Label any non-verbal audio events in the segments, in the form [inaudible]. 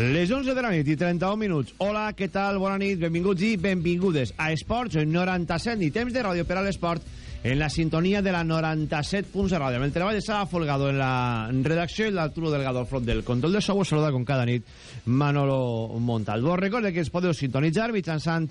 Les 11 de la nit i 31 minuts. Hola, què tal? Bona nit, benvinguts i benvingudes a Esports 97 i temps de ràdio per a l'esport en la sintonia de la 97 punts de ràdio. Amb el treball de Sara Folgado en la redacció i l'Arturo Delgado al front del control de sou, saluda com cada nit Manolo Montalbó. Recorde que es podeu sintonitzar mitjançant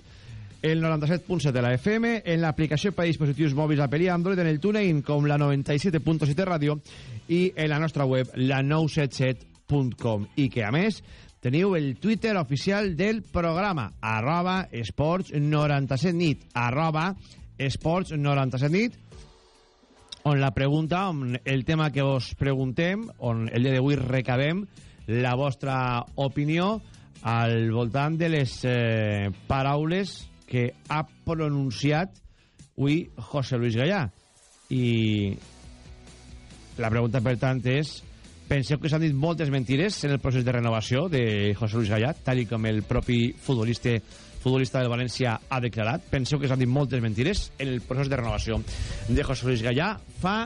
el 97.7 de la FM, en l'aplicació per a dispositius mòbils Apple i Android, en el TuneIn com la 97.7 ràdio i en la nostra web, la 977.com. I que, a més, teniu el Twitter oficial del programa, arroba esports 97 nit, arroba esports 97 nit, on la pregunta, on el tema que us preguntem, on el dia d'avui recabem la vostra opinió al voltant de les eh, paraules que ha pronunciat avui José Luis Gallà. I la pregunta, per tant, és penseu que s'han dit moltes mentires en el procés de renovació de José Luis Gallà, tal com el propi futbolista futbolista del València ha declarat. Penseu que s'han dit moltes mentires en el procés de renovació de José Luis Gallà. Fa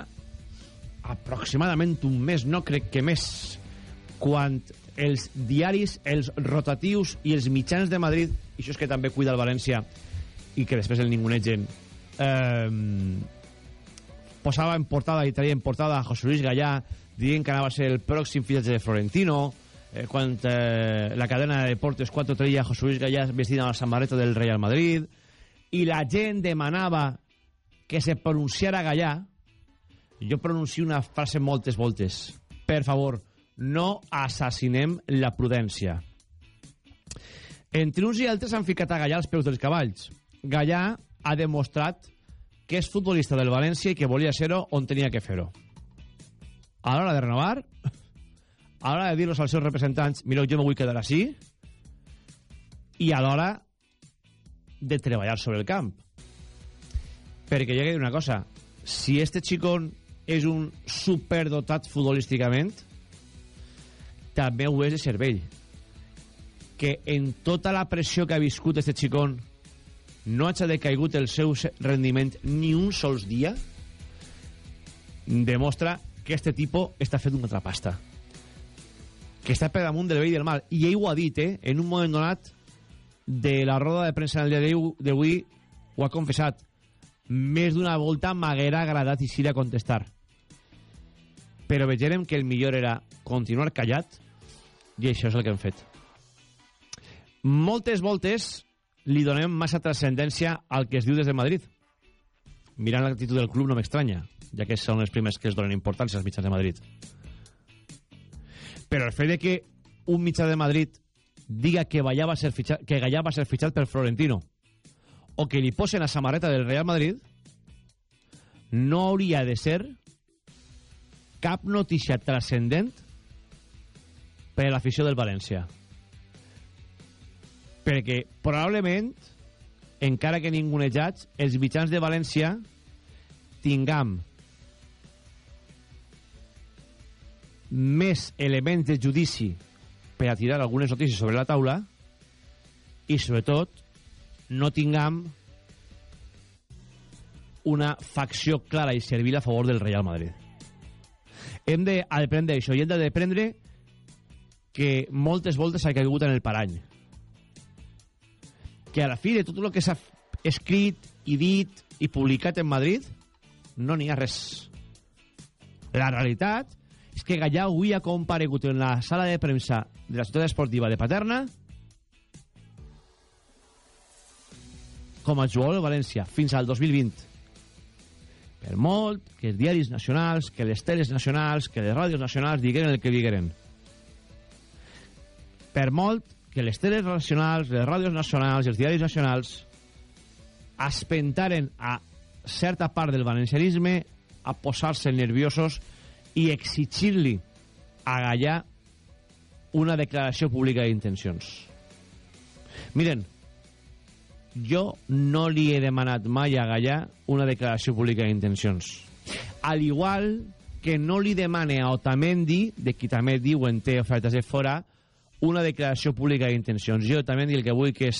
aproximadament un mes, no crec que més, quan els diaris, els rotatius i els mitjans de Madrid, i això és que també cuida el València i que després el ningunegen, eh, posava en portada i traia en portada a José Luis Gallà dient que anava a ser el pròxim fitxatge de Florentino, eh, quan eh, la cadena de Deportes 4 traia a José Luis Gallà vestint amb la samarreta del Real Madrid, i la gent demanava que se pronunciara Gallà, jo pronuncio una frase moltes voltes. Per favor, no assassinem la prudència. Entre uns i altres han ficat a Gallà als peus dels cavalls. Gallà ha demostrat que és futbolista del València i que volia ser-ho on tenia que fer-ho. A l'hora de renovar, a l'hora de dir-los als seus representants mireu, jo me vull quedar així, i a l'hora de treballar sobre el camp. Perquè jo he de dir una cosa, si este xicón és un superdotat futbolísticament, també ho és de cervell. Que en tota la pressió que ha viscut este xicón no hagi decaigut el seu rendiment ni un sols dia, demostra que este tipo està fet una altra pasta. Que està per damunt del i del mal. I ell ho ha dit, eh? En un moment donat de la roda de premsa en el dia d'avui ho ha confessat. Més d'una volta m'haguera agradat i a contestar. Però vegerem que el millor era continuar callat i això és el que hem fet. Moltes voltes li donem massa transcendència al que es diu des de Madrid. Mirant l'actitud del club no m'estranya, ja que són els primers que es donen importància als mitjans de Madrid. Però el fet de que un mitjà de Madrid diga que Gallà va ser fitxat, que Gallà va ser fitxat per Florentino o que li posen a samarreta del Real Madrid no hauria de ser cap notícia transcendent per a l'afició del València perquè probablement encara que ningunejats els mitjans de València tingam més elements de judici per a tirar algunes notícies sobre la taula i sobretot no tingam una facció clara i servil a favor del Real Madrid hem de aprendre això i hem de aprendre que moltes voltes ha caigut en el parany que a la fi de tot el que s'ha escrit i dit i publicat en Madrid no n'hi ha res. La realitat és que Gallà avui ha comparegut en la sala de premsa de la ciutat esportiva de Paterna com a jugador de València fins al 2020. Per molt que els diaris nacionals, que les teles nacionals, que les ràdios nacionals digueren el que digueren. Per molt que les teles nacionals, les ràdios nacionals i els diaris nacionals espentaren a certa part del valencianisme a posar-se nerviosos i exigir-li a Gallà una declaració pública d'intencions. Miren, jo no li he demanat mai a Gallà una declaració pública d'intencions. Al igual que no li demane a Otamendi, de qui també diuen té ofertes de fora, una declaració pública d'intencions. Jo també el que vull que és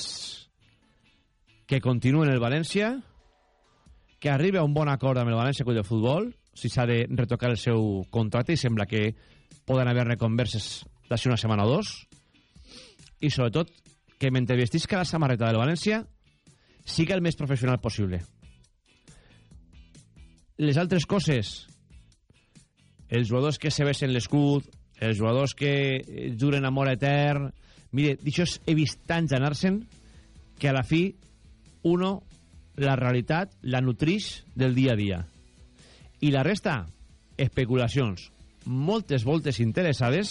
que continuï en el València, que arribi a un bon acord amb el València Club de Futbol, si s'ha de retocar el seu contracte, i sembla que poden haver-ne converses d'ací una setmana o dos, i sobretot que mentre vestisca la samarreta del València siga el més professional possible. Les altres coses, els jugadors que se besen l'escut, els jugadors que duren amor etern... Mire, d'això he vist tants anar-se'n que a la fi uno la realitat la nutrix del dia a dia. I la resta, especulacions. Moltes voltes interessades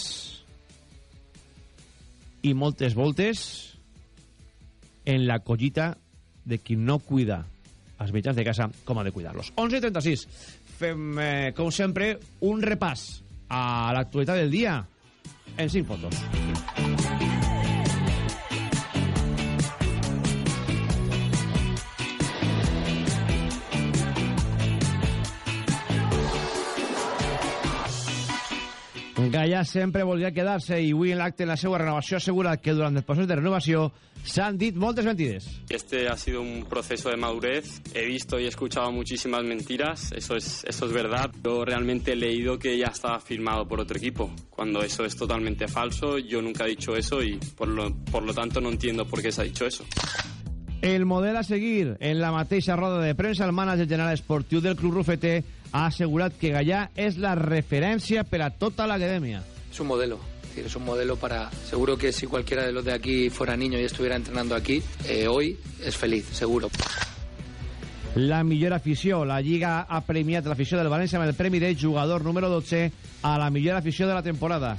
i moltes voltes en la collita de qui no cuida els mitjans de casa com ha de cuidar-los. 11.36. Fem, eh, com sempre, un repàs a l'actualitat del dia en 5 fotos. Gallà sempre volia quedar-se i avui en l'acte en la seva renovació assegura que durant el procés de renovació s'han dit moltes mentides. Este ha sido un proceso de madurez. He visto y escuchado muchísimas mentiras. Eso es, eso es verdad. Yo realmente he leído que ya estaba firmado por otro equipo. Cuando eso es totalmente falso, yo nunca he dicho eso y por lo, por lo tanto no entiendo por qué se ha dicho eso. El model a seguir en la mateixa roda de premsa, el mànager general esportiu del Club Rufeter ha asegurat que Gallà és la referència per a tota l'acadèmia. Es un modelo, es, decir, es un modelo para... Seguro que si cualquiera de los de aquí fuera niño y estuviera entrenando aquí, eh, hoy es feliz, seguro. La millor afició. La Lliga ha premiat l'afició del València amb el premi de jugador número 12 a la millor afició de la temporada.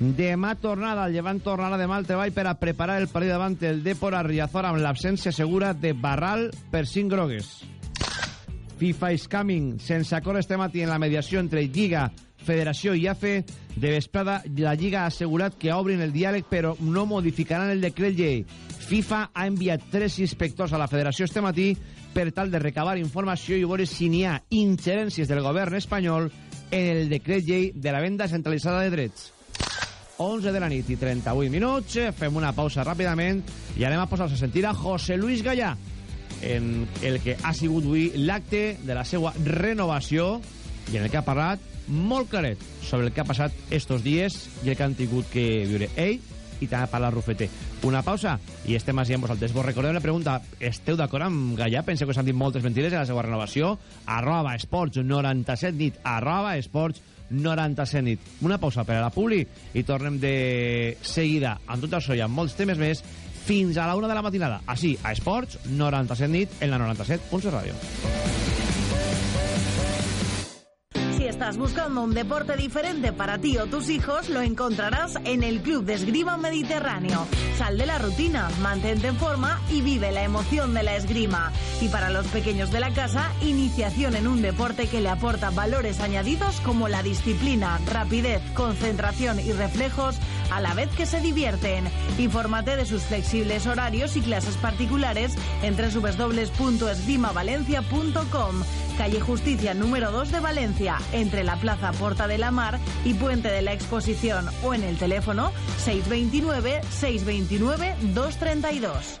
Demà tornada, el Llevant tornarà demà al treball per a preparar el partit davant el Depor a Riazor amb l'absència segura de Barral per 5 grogues. FIFA is coming. Sense acord este matí en la mediació entre Lliga, Federació i AFE, de vesprada la Lliga ha assegurat que obrin el diàleg però no modificaran el decret llei. FIFA ha enviat tres inspectors a la Federació este matí per tal de recabar informació i veure si n'hi ha ingerències del govern espanyol en el decret llei de la venda centralitzada de drets. 11 de la nit i 38 minuts. Fem una pausa ràpidament i anem a posar-se a sentir a José Luis Gallà en el que ha sigut avui l'acte de la seva renovació i en el que ha parlat molt claret sobre el que ha passat estos dies i el que han tingut que viure ell i també parlar Rufete. Una pausa i estem així amb vosaltres. Vos recordem la pregunta, esteu d'acord amb Gallà? Penseu que s'han dit moltes mentides en la seva renovació? Arroba esports 97 nit, arroba esports 97 nit. Una pausa per a la Publi i tornem de seguida amb tot això i amb molts temes més fins a la una de la matinada. Així, a Esports 97 nit en la 97.7 Ràdio. Si estás buscando un deporte diferente para ti o tus hijos, lo encontrarás en el Club de Esgrima Mediterráneo. Sal de la rutina, mantente en forma y vive la emoción de la esgrima. Y para los pequeños de la casa, iniciación en un deporte que le aporta valores añadidos como la disciplina, rapidez, concentración y reflejos a la vez que se divierten. Infórmate de sus flexibles horarios y clases particulares en www.esgrimavalencia.com. Calle Justicia número 2 de Valencia, entre la Plaza Porta de la Mar y Puente de la Exposición o en el teléfono 629 629 232.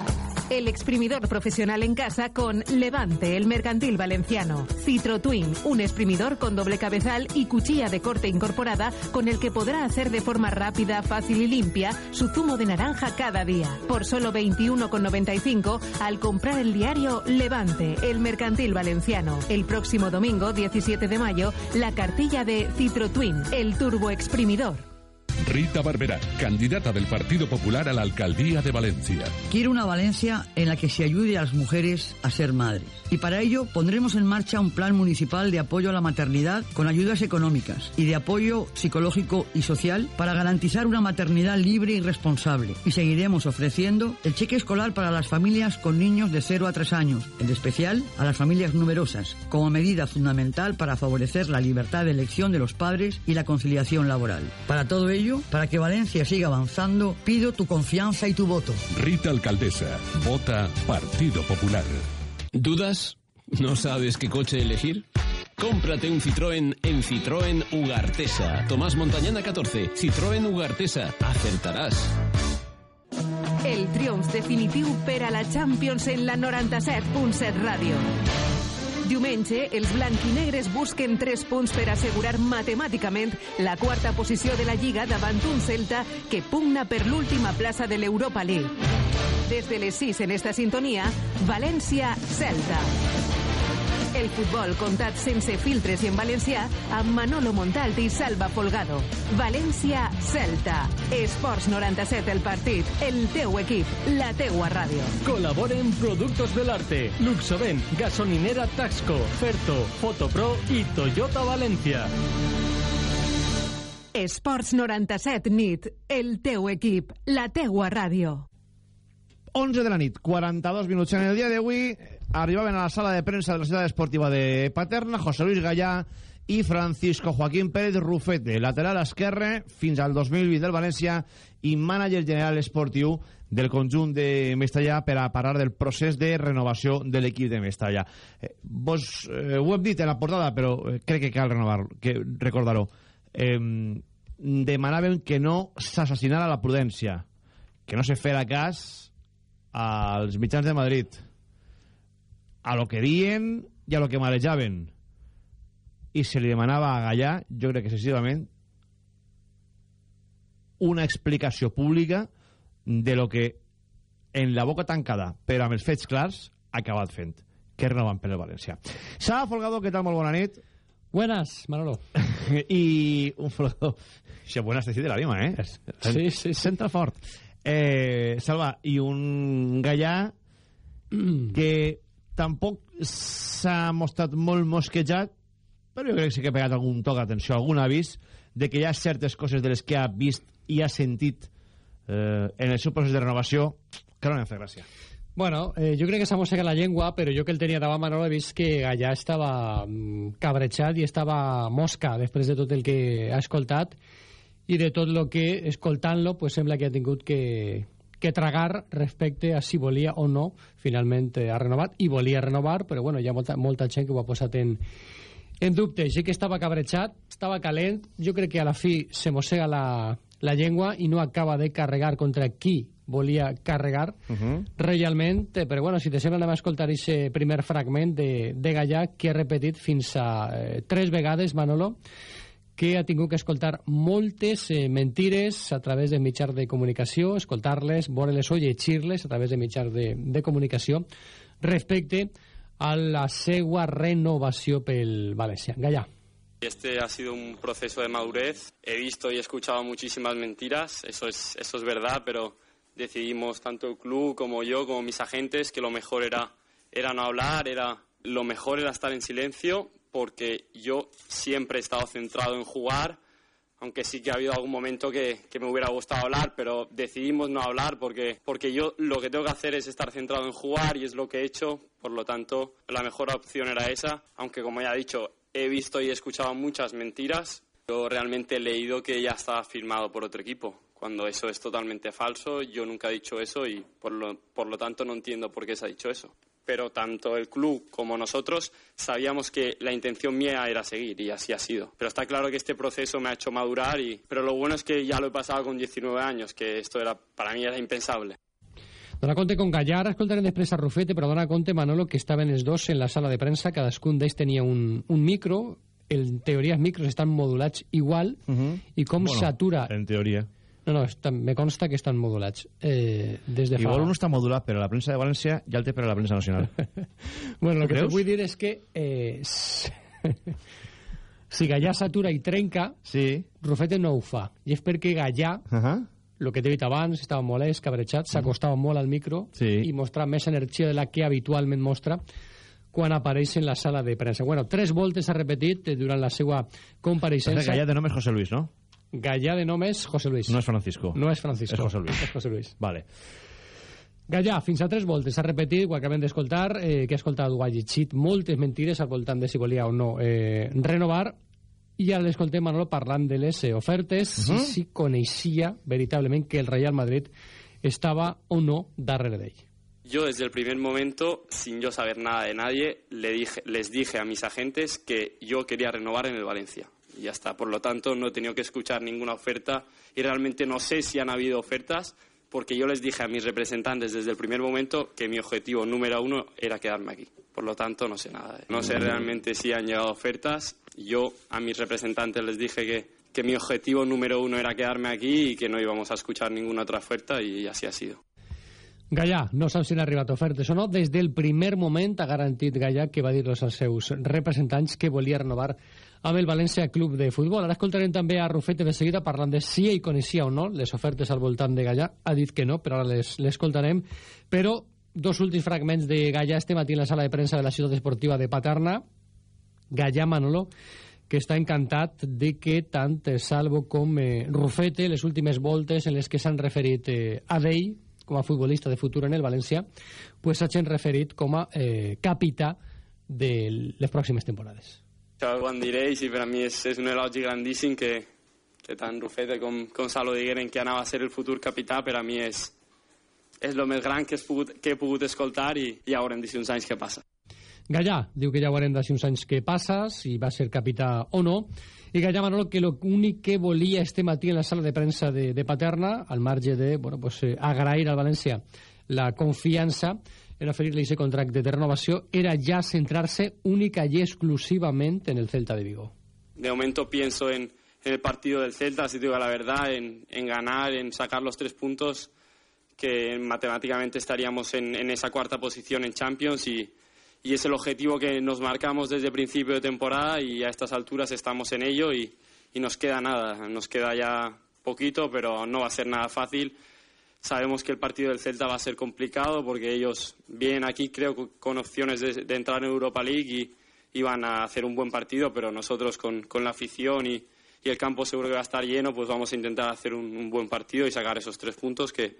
El exprimidor profesional en casa con Levante, el mercantil valenciano. Citro Twin, un exprimidor con doble cabezal y cuchilla de corte incorporada con el que podrá hacer de forma rápida, fácil y limpia su zumo de naranja cada día. Por solo 21,95 al comprar el diario Levante, el mercantil valenciano. El próximo domingo, 17 de mayo, la cartilla de Citro Twin, el turbo exprimidor. Rita Barberá, candidata del Partido Popular a la Alcaldía de Valencia. Quiero una Valencia en la que se ayude a las mujeres a ser madres. Y para ello pondremos en marcha un plan municipal de apoyo a la maternidad con ayudas económicas y de apoyo psicológico y social para garantizar una maternidad libre y responsable. Y seguiremos ofreciendo el cheque escolar para las familias con niños de 0 a 3 años, en especial a las familias numerosas, como medida fundamental para favorecer la libertad de elección de los padres y la conciliación laboral. Para todo ello, para que Valencia siga avanzando, pido tu confianza y tu voto. Rita Alcaldesa, vota Partido Popular. ¿Dudas? ¿No sabes qué coche elegir? Cómprate un Citroën en Citroën Ugartesa. Tomás Montañana 14. Citroën Ugartesa. Acertarás. El triomf definitiu per a la Champions en la 97.7 ràdio. Diumenge, els blanquinegres busquen 3 punts per assegurar matemàticament la quarta posició de la Lliga davant un Celta que pugna per l'última plaça de l'Europa League. Des de les 6 en esta sintonia, València-Celta. El futbol contat sense filtres i en valencià amb Manolo Montalt i Salva Folgado. València-Celta. Esports 97 el partit. El teu equip. La teua ràdio. Colaboren Productos del Arte, Luxoven, Gasolinera Taxco, Ferto, Fotopro i Toyota Valencia. Esports 97 nit. El teu equip. La teua ràdio. 11 de la nit, 42 minuts. En el dia d'avui arribaven a la sala de premsa de la ciutat esportiva de Paterna José Luis Gallà i Francisco Joaquín Pérez Rufete, lateral esquerre fins al 2020 del València i mànager general esportiu del conjunt de Mestalla per a parlar del procés de renovació de l'equip de Mestalla. Eh, vos eh, ho hem dit en la portada, però eh, crec que cal renovar que recordar-ho. Eh, demanaven que no s'assassinara la prudència, que no se fera cas als mitjans de Madrid a lo que dien i a lo que marejaven i se li demanava a Gallà jo crec que excessivament una explicació pública de lo que en la boca tancada però amb els fets clars ha acabat fent que renoven per el València Sala Folgado, què tal? Molt bona nit Buenas, Manolo. [laughs] y un Folgado buenas decir de la lima, eh? Sí, sí, Centra fort. Eh, Salva, i un Gallà que tampoc s'ha mostrat molt mosquejat, però jo crec que sí que ha pegat algun toc d'atenció, algun avís de que hi ha certes coses de les que ha vist i ha sentit eh, en el seu procés de renovació que no n'han fet gràcia. Bueno, eh, jo crec que s'ha mossegat la llengua, però jo que el tenia davant Manolo he vist que allà estava mm, cabrejat i estava mosca després de tot el que ha escoltat i de tot el que, escoltant-lo, pues sembla que ha tingut que, que tragar respecte a si volia o no, finalment eh, ha renovat, i volia renovar, però bueno, hi ha molta, molta gent que ho ha posat en, en dubte. Sí que estava cabrejat, estava calent, jo crec que a la fi se mossega la, la llengua i no acaba de carregar contra qui volia carregar uh -huh. realment, eh, però bueno, si te sembla anem a escoltar aquest primer fragment de, de Gallà que ha repetit fins a eh, tres vegades, Manolo, que ha tingut que escoltar moltes eh, mentires a través de mitjans de comunicació, escoltar-les, veure-les o llegir-les a través de mitjans de, de comunicació respecte a la seva renovació pel València. Gallà. Este ha sido un proceso de madurez. He visto y escuchado muchísimas mentiras, eso es, eso es verdad, pero decidimos tanto el club como yo, como mis agentes, que lo mejor era, era no hablar, era, lo mejor era estar en silencio, porque yo siempre he estado centrado en jugar, aunque sí que ha habido algún momento que, que, me hubiera gustado hablar, pero decidimos no hablar porque, porque yo lo que tengo que hacer es estar centrado en jugar y es lo que he hecho, por lo tanto la mejor opción era esa, aunque como ya he dicho, he visto y he escuchado muchas mentiras, yo realmente he leído que ya estaba firmado por otro equipo, cuando eso es totalmente falso, yo nunca he dicho eso y por lo, por lo tanto no entiendo por qué se ha dicho eso pero tanto el club como nosotros sabíamos que la intención mía era seguir y así ha sido. Pero está claro que este proceso me ha hecho madurar, y, pero lo bueno es que ya lo he pasado con 19 años, que esto era para mí era impensable. Dona compte con Gallar, escoltarem després a Rufete, però dona compte, Manolo, que estaven els dos en la sala de premsa, cadascun d'ells tenia un, un micro, en teoria els micros estan modulats igual, uh -huh. i com bueno, s'atura... En teoria. No, no, està, me consta que estan modulats. Eh, des de Igual fa... uno està modulat per a la premsa de València i altre per a la premsa nacional. [laughs] bueno, el que vull dir és que eh, si Gallà s'atura i trenca, sí. Rufete no ho fa. I és perquè Gallà, uh -huh. el que t'he dit abans, estava molest, cabrejat, s'acostava molt al micro Sí. i mostrava més energia de la que habitualment mostra quan apareix en la sala de premsa. Bueno, tres voltes ha repetit eh, durant la seva compareixença. Gallà de nom és José Luis, no? Gallà de nom és José Luis. No és Francisco. No és Francisco. És José Luis. [laughs] És José Luis. Vale. Gallà, fins a tres voltes ha repetit, ho acabem d'escoltar, eh, que ha escoltat ho ha llegit moltes mentires al voltant de si volia o no eh, renovar, i ara l'escoltem Manolo parlant de les eh, ofertes, Mhm. uh -huh. si coneixia veritablement que el Real Madrid estava o no darrere d'ell. Yo desde el primer momento, sin yo saber nada de nadie, le dije, les dije a mis agentes que yo quería renovar en el Valencia. Y ya está. Por lo tanto, no he tenido que escuchar ninguna oferta y realmente no sé si han habido ofertas porque yo les dije a mis representantes desde el primer momento que mi objetivo número uno era quedarme aquí. Por lo tanto, no sé nada. No sé realmente si han llegado ofertas. Yo a mis representantes les dije que, que mi objetivo número uno era quedarme aquí y que no íbamos a escuchar ninguna otra oferta y así ha sido. Gallà, no sap si han arribat ofertes o no. Des del primer moment ha garantit Gallà que va dir-los als seus representants que volia renovar amb el València Club de Futbol. Ara escoltarem també a Rufete de seguida parlant de si ell coneixia o no les ofertes al voltant de Gallà. Ha dit que no, però ara les, les escoltarem. Però dos últims fragments de Gallà este matí en la sala de premsa de la ciutat esportiva de Paterna. Gallà Manolo, que està encantat de que tant Salvo com eh, Rufete, les últimes voltes en les que s'han referit eh, a d'ell, com a futbolista de futur en el València, pues referit com a eh, capità de les pròximes temporades. Això ho diré i per a mi és, és un elogi grandíssim que, que tant Rufete com, com Salo digueren que anava a ser el futur capità, per a mi és, és el més gran que, pogut, que he pogut escoltar i ja veurem d'aquí uns anys què passa. Gallà diu que ja veurem d'aquí uns anys què passa, si va ser capità o no, i Gallà Manolo que l'únic que volia este matí en la sala de premsa de, de Paterna, al marge de bueno, pues, eh, agrair al València la confiança en oferir-li aquest contracte de renovació, era ja centrar-se única i exclusivament en el Celta de Vigo. De momento pienso en, en el partido del Celta, si digo la verdad, en, en ganar, en sacar los tres puntos, que matemáticamente estaríamos en, en esa cuarta posición en Champions y, y es el objetivo que nos marcamos desde el principio de temporada y a estas alturas estamos en ello y, y nos queda nada, nos queda ya poquito, pero no va a ser nada fácil. Sabemos que el partido del Celta va a ser complicado porque ellos vienen aquí, creo, con opciones de, entrar en Europa League y, y, van a hacer un buen partido, pero nosotros con, con la afición y, y, el campo seguro que va a estar lleno, pues vamos a intentar hacer un, un buen partido y sacar esos tres puntos que,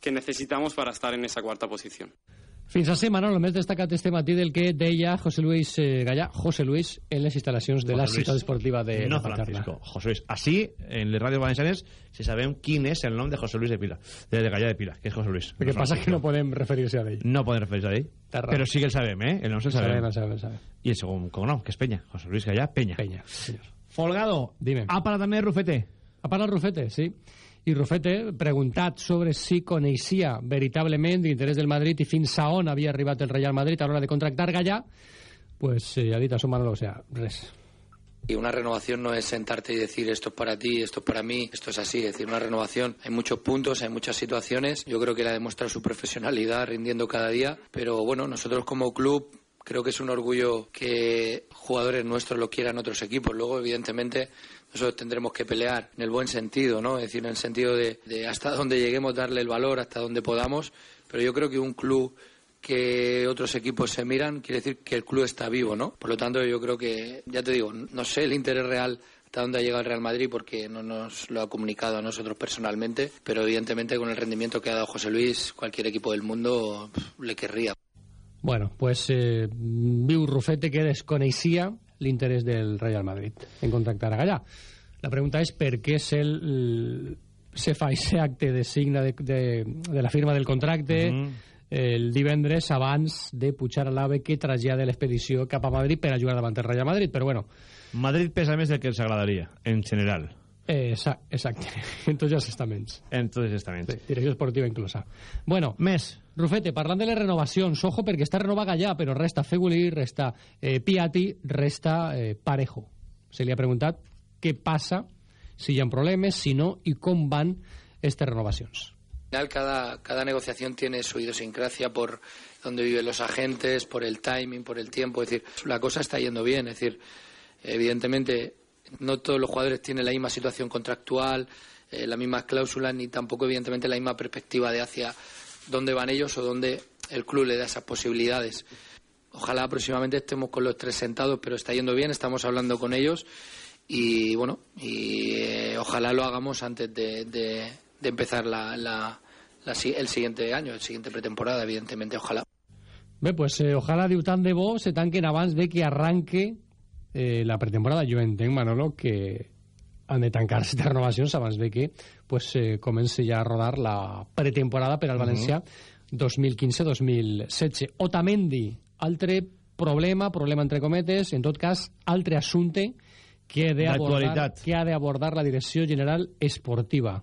que necesitamos para estar en esa cuarta posición. Fins a ser, Manolo, el més destacat este matí del que deia José Luis eh, Gallà, José Luis, en les instal·lacions de José la ciutat Luis, esportiva de, no de Francisco, José Luis. Así, en les ràdios valencianes, si sabem quin és el nom de José Luis de Pila, de, de Gallà de Pila, que és José Luis. El que no passa que no podem referir-se a ell. No podem referir-se a ell, però sí que el sabem, eh? El nom se'l sabem. sabem, sabem, sabem. I el segon cognom, que és Peña, José Luis Gallà Peña. Peña, senyor. Folgado, Dime. ha parlat també Rufete. Ha parlat Rufete, sí. I Rufete, preguntat sobre si coneixia veritablement l'interès del Madrid i fins a on havia el Real Madrid a l'hora de contractar Gallà, pues eh, ha dit a su o sea, res. Y una renovación no es sentarte y decir esto es para ti, esto es para mí, esto es así. Es decir, una renovación, hay muchos puntos, hay muchas situaciones. Yo creo que él ha demostrado su profesionalidad rindiendo cada día. Pero bueno, nosotros como club creo que es un orgullo que jugadores nuestros lo quieran otros equipos. Luego, evidentemente, nosotros tendremos que pelear en el buen sentido, ¿no? Es decir, en el sentido de, hasta donde lleguemos, darle el valor, hasta donde podamos. Pero yo creo que un club que otros equipos se miran quiere decir que el club está vivo, ¿no? Por lo tanto, yo creo que, ya te digo, no sé el interés real hasta dónde ha llegado el Real Madrid porque no nos lo ha comunicado a nosotros personalmente, pero evidentemente con el rendimiento que ha dado José Luis, cualquier equipo del mundo le querría. Bueno, pues eh, viu Rufete que desconeixia l'interès del Real Madrid en contractar a Gallà. La pregunta és per què se'l se fa aquest acte de signe de, de, de la firma del contracte Mhm. el divendres abans de pujar a l'AVE que trasllada l'expedició cap a Madrid per a jugar davant el Real Madrid, però bueno, Madrid pesa més del que ens agradaria, en general. eh, exa- exacte, [laughs] en tots els estaments. En tots els estaments. Sí, direcció esportiva inclosa. Bueno, Més. Rufete, parlant de les renovacions, ojo perquè està renovat Gallà, però resta Fegulí, resta eh, Piatti, resta eh, Parejo. Se li ha preguntat què si hi ha si no, i com van aquestes renovacions. Cada, cada negociación tiene su idiosincrasia por dónde viven los agentes, por el timing, por el tiempo. Es decir, la cosa está yendo bien. Es decir, evidentemente, no todos los jugadores tienen la misma situación contractual, eh, las mismas cláusulas, ni tampoco, evidentemente, la misma perspectiva de hacia dónde van ellos o dónde el club le da esas posibilidades. Ojalá próximamente estemos con los tres sentados, pero está yendo bien, estamos hablando con ellos y bueno, y eh, ojalá lo hagamos antes de, de- empezar la, la- la el siguiente año, el siguiente pretemporada, evidentemente, ojalá. Bé, pues eh, ojalà de bo se tanquen abans de que arranque eh, la pretemporada. Jo entenc, Manolo, que han de tancar-se de renovacions abans de que pues, eh, comenci ja a rodar la pretemporada per al València 2015-2016. Otamendi, altre problema, problema entre cometes, en tot cas, altre assumpte que, ha d'abordar D'actualitat. que ha d'abordar la Direcció General Esportiva.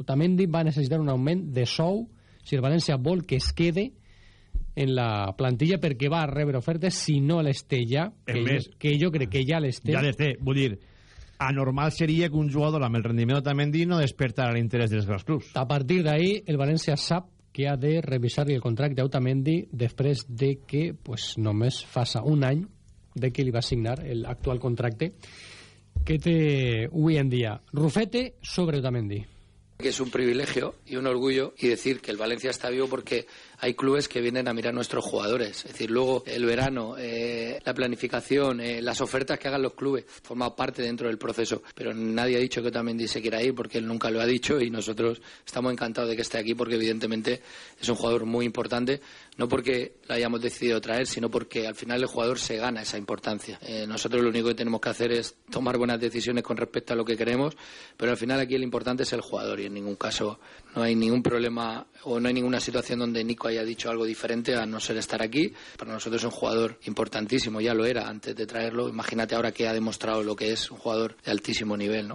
Otamendi va necessitar un augment de sou si el València vol que es quede en la plantilla perquè va rebre ofertes si no les té ja, És que, més, jo, que jo crec que ja les té. Ja les té. Vull dir, anormal seria que un jugador amb el rendiment d'Otamendi no despertara l'interès dels grans clubs. A partir d'ahí, el València sap que ha de revisar el contracte d'Otamendi després de que pues, només faça un any de que li va signar l'actual contracte que té avui en dia. Rufete sobre Otamendi. que es un privilegio y un orgullo y decir que el Valencia está vivo porque hay clubes que vienen a mirar nuestros jugadores. Es decir, luego el verano, eh, la planificación, eh, las ofertas que hagan los clubes, forma parte dentro del proceso. Pero nadie ha dicho que Otamendi se quiera ir porque él nunca lo ha dicho y nosotros estamos encantados de que esté aquí porque evidentemente es un jugador muy importante, no porque lo hayamos decidido traer, sino porque al final el jugador se gana esa importancia. Eh, nosotros lo único que tenemos que hacer es tomar buenas decisiones con respecto a lo que queremos, pero al final aquí el importante es el jugador y en ningún caso no hay ningún problema o no hay ninguna situación donde Nico haya dicho algo diferente a no ser estar aquí. Para nosotros es un jugador importantísimo, ya lo era antes de traerlo. Imagínate ahora que ha demostrado lo que es un jugador de altísimo nivel, ¿no?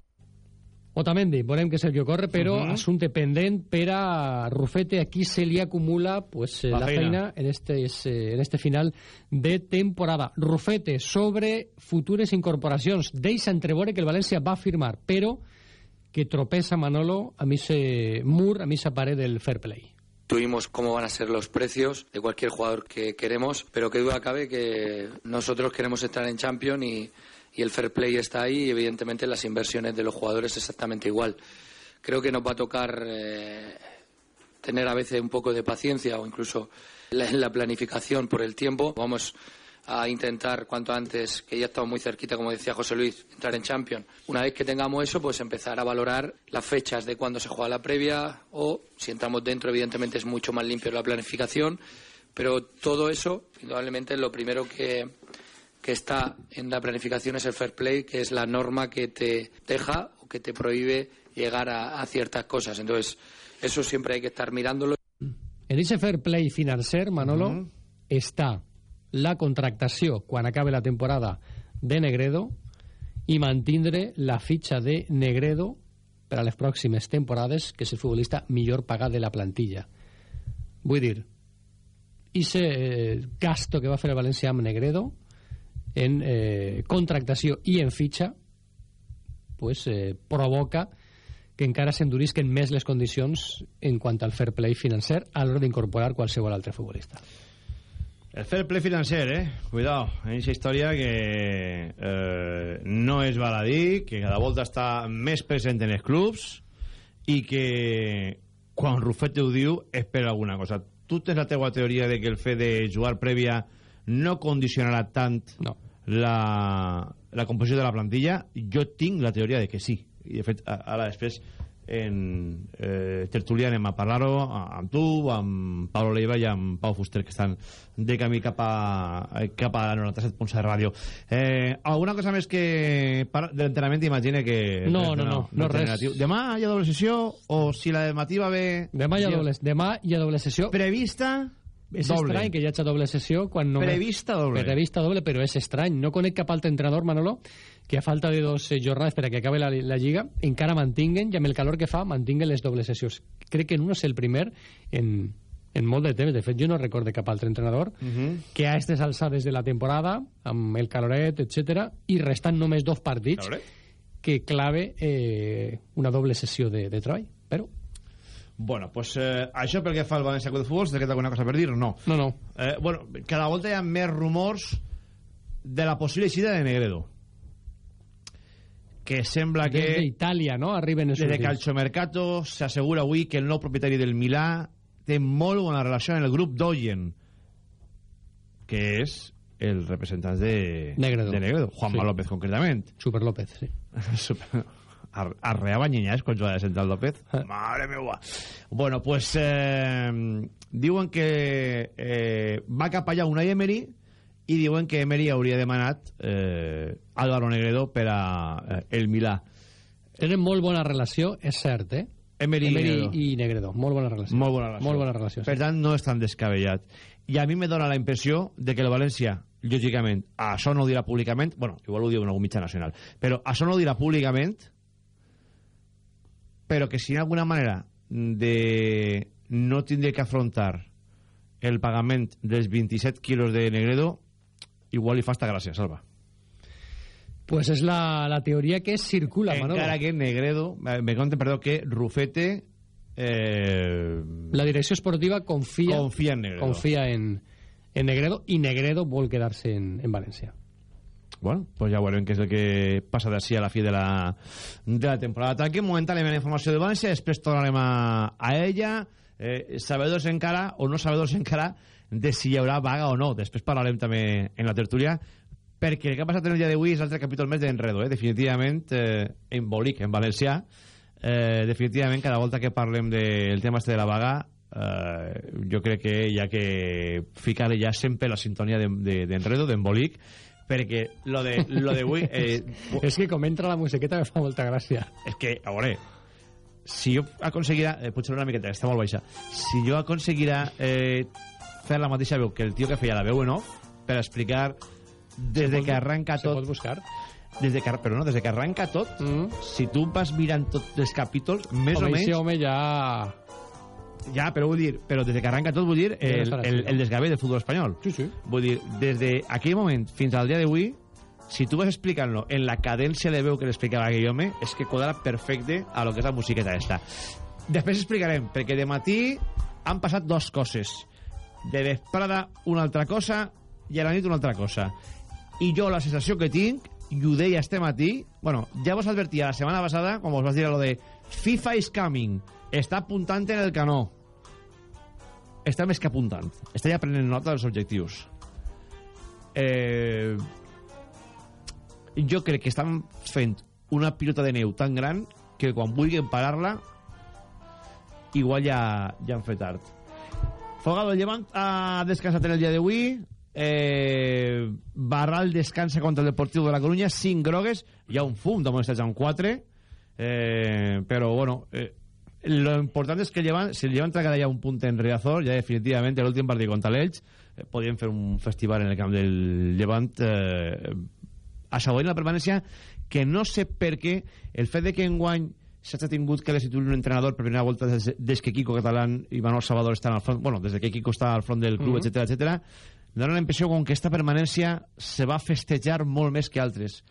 Otamendi, veurem que Sergio corre, però Mhm. assumpte pendent per a Rufete. Aquí se li acumula pues, eh, La la, feina. feina, en, este, es, eh, en este final de temporada. Rufete sobre futures incorporacions. Deixa entreveure que el València va firmar, però que tropeza Manolo a mi se mur, a mi se pared del fair play. Tuvimos cómo van a ser los precios de cualquier jugador que queremos, pero que duda cabe que nosotros queremos estar en Champions y, y el fair play está ahí y evidentemente las inversiones de los jugadores exactamente igual. Creo que nos va a tocar eh, tener a veces un poco de paciencia o incluso la- la planificación por el tiempo. Vamos a intentar cuanto antes, que ya estamos muy cerquita, como decía José Luis, entrar en Champions. Una vez que tengamos eso, pues empezar a valorar las fechas de cuándo se juega la previa o si entramos dentro, evidentemente es mucho más limpio la planificación, pero todo eso, indudablemente, lo primero que, que está en la planificación es el fair play, que es la norma que te deja o que te prohíbe llegar a, a ciertas cosas. Entonces, eso siempre hay que estar mirándolo. En ese fair play financer, Manolo, està la contractació, quan acabe la temporada, de Negredo i mantindre la fitxa de Negredo per a les pròximes temporades, que és el futbolista millor pagat de la plantilla. Vull dir, ese eh, gasto que va fer el València amb Negredo en eh, contractació i en fitxa pues, eh, provoca que encara s'endurisquen més les condicions en quant al fair play financer a l'hora d'incorporar qualsevol altre futbolista. El fair play financer, eh? Cuidado, en aquesta història que eh, no és baladí, que cada volta està més present en els clubs i que quan Rufete ho diu és per alguna cosa. Tu tens la teua teoria de que el fet de jugar prèvia no condicionarà tant no. la, la composició de la plantilla? Jo tinc la teoria de que sí. I de fet, ara després en eh, tertulia anem a parlar-ho amb tu, amb Pablo Leiva i amb Pau Fuster que estan de camí cap a, cap a la 97.7 ràdio eh, alguna cosa més que de l'entrenament imagine que No, no, no, no res. generatiu. demà hi ha doble sessió o si la de matí va bé Demà hi ha doble, demà hi ha doble sessió. prevista És doble. estrany que hi hagi doble sessió quan no... Prevista doble. Prevista doble, però és estrany. No conec cap altre entrenador, Manolo, que a falta de dos eh, jornades per a que acabe la, la Lliga, encara mantinguen, i amb el calor que fa, mantinguen les dobles sessions. Crec que no és el primer en, en molt de temps. De fet, jo no recorde cap altre entrenador Uh -huh. que a aquestes alçades de la temporada, amb el caloret, etc i restant només dos partits, que clave eh, una doble sessió de, de treball. Però, Bueno, pues eh, això pel que fa al València Club de Futbol, si té alguna cosa per dir o no? no, no. Eh, bueno, cada volta hi ha més rumors de la possible eixida de Negredo. Que sembla Des que d'Itàlia, no?, arriben els des de. Calciomercato s'assegura avui que el nou propietari del Milà té molt bona relació amb el grup Doyen, que és el representant de Negredo. de Negredo Juanma Sí. López, concretament. Super López, sí. [laughs] Super- Ar- Arreava Ñiñás quan jugava de central López. Madre meva. Bueno, pues eh, diuen que eh, va cap allà una Emery i diuen que Emery hauria demanat eh, Álvaro Negredo per a eh, el Milà. Tenen molt bona relació, és cert, eh? Emery, Emery Negredo. i Negredo. Molt bona relació. Molt bona relació. Molt bona relació, sí. Per tant, no és tan descabellat. I a mi me dóna la impressió de que el València, lògicament, això no ho dirà públicament, bueno, igual ho diu en algun mitjà nacional, però això no ho dirà públicament, però que si hi ha alguna manera de no tindre que afrontar el pagament dels 27 quilos de Negredo, igual li fa esta gràcia, Salva. Pues és la, la teoria que circula, Manolo. Encara que Negredo, eh, me conten, perdó, que Rufete... Eh, La direcció esportiva confia, confia en Negredo. confia en, en Negredo i Negredo vol quedar-se en, en València. Bueno, pues ja veurem què és el que passa d'ací a la fi de la, de la temporada. Tanquem momentalment la informació de València, després tornarem a, a ella, eh, sabedors encara, o no sabedors encara, de si hi haurà vaga o no. Després parlarem també en la tertúlia, perquè el que ha passat en el dia d'avui és l'altre capítol més d'Enredo, eh? definitivament eh, embolic en valencià. Eh, definitivament, cada volta que parlem del tema este de la vaga, eh, jo crec que hi ha que ficar ja sempre la sintonia d'Enredo, de, de, d'embolic, perquè lo de lo d'avui [laughs] eh, és que com entra la musiqueta me fa molta gràcia és que, a veure si jo aconseguirà, eh, potser una miqueta està molt baixa, si jo aconseguirà eh, fer la mateixa veu que el tio que feia la veu en off per explicar des de que arranca se tot pot buscar? Des de que, però no, des de que arranca tot mm. si tu vas mirant tots els capítols més home, o menys home ja ja, però vull dir, però des de que arranca tot vull dir el, el, el desgavell del futbol espanyol. Sí, sí. vull dir, des d'aquell moment fins al dia d'avui si tu vas explicant-lo en la cadència de veu que l'explicava aquell home és que quadra perfecte a lo que és la musiqueta esta. Després explicarem perquè de matí han passat dues coses de vesprada una altra cosa i a la nit una altra cosa. I jo la sensació que tinc i ho deia este matí bueno, ja vos advertia la setmana passada quan vos vas dir lo de FIFA is coming està apuntant en el canó. Està més que apuntant. Està ja prenent nota dels objectius. Eh, jo crec que estan fent una pilota de neu tan gran que quan vulguin parar-la igual ja, ja han fet tard Fogado, el Llevant ha descansat en el dia d'avui. Eh, Barral descansa contra el Deportiu de la Coruña. 5 grogues, hi ha un fum ja un 4 eh, però bueno eh, lo important és que el Llevant, si el Llevant traga ja un punt en Riazor, ja definitivament l'últim partit contra l'Elx, eh, podríem fer un festival en el camp del Llevant eh, assaborint la permanència que no sé per què el fet de que enguany s'ha tingut que destituir un entrenador per primera volta des, des que Kiko Catalán i Manuel Salvador estan al front, bueno, des que Kiko està al front del club, etc etc. dona la impressió com que esta permanència se va festejar molt més que altres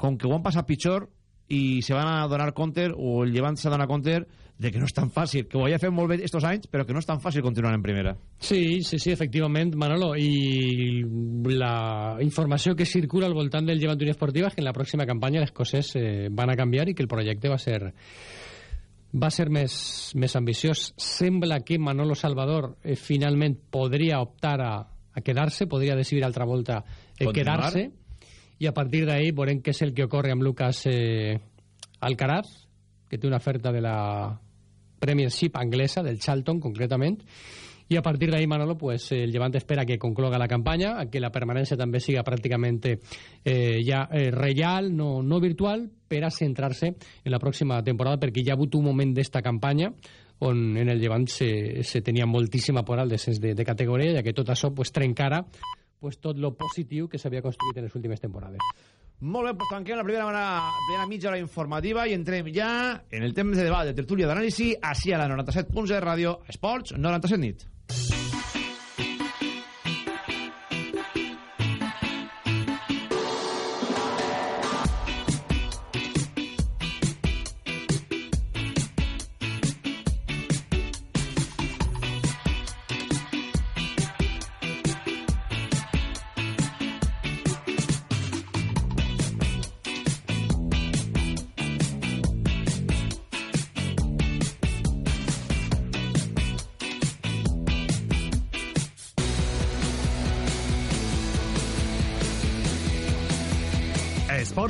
com que ho han passat pitjor i se van a donar compte o el llevant s'ha donat compte de que no és tan fàcil, que ho hagi fet molt bé estos anys però que no és tan fàcil continuar en primera Sí, sí, sí, efectivament, Manolo. I la informació que circula al voltant del Llevant Unió Esportiva és que en la pròxima campanya les coses eh, van a canviar i que el projecte va ser va ser més, més ambiciós. Sembla que Manolo Salvador eh, finalment podria optar a, a quedar-se, podria decidir altra volta eh, quedar-se i a partir d'ahí veurem què és el que ocorre amb Lucas eh, Alcaraz, que té una oferta de la Premiership anglesa, del Charlton concretament, i a partir d'ahí, Manolo, pues, el Llevant espera que concloga la campanya, que la permanència també siga pràcticament eh, ja eh, real, no, no virtual, per a centrar-se en la pròxima temporada, perquè hi ha hagut un moment d'esta campanya on en el Llevant se, se tenia moltíssima por al descens de, de categoria, ja que tot això pues, trencara pues, tot lo positiu que s'havia construït en les últimes temporades. Molt bé, doncs tanquem la primera, hora, primera mitja hora informativa i entrem ja en el temps de debat, de tertúlia d'anàlisi, així a la 97.0 Ràdio Esports 97 nit.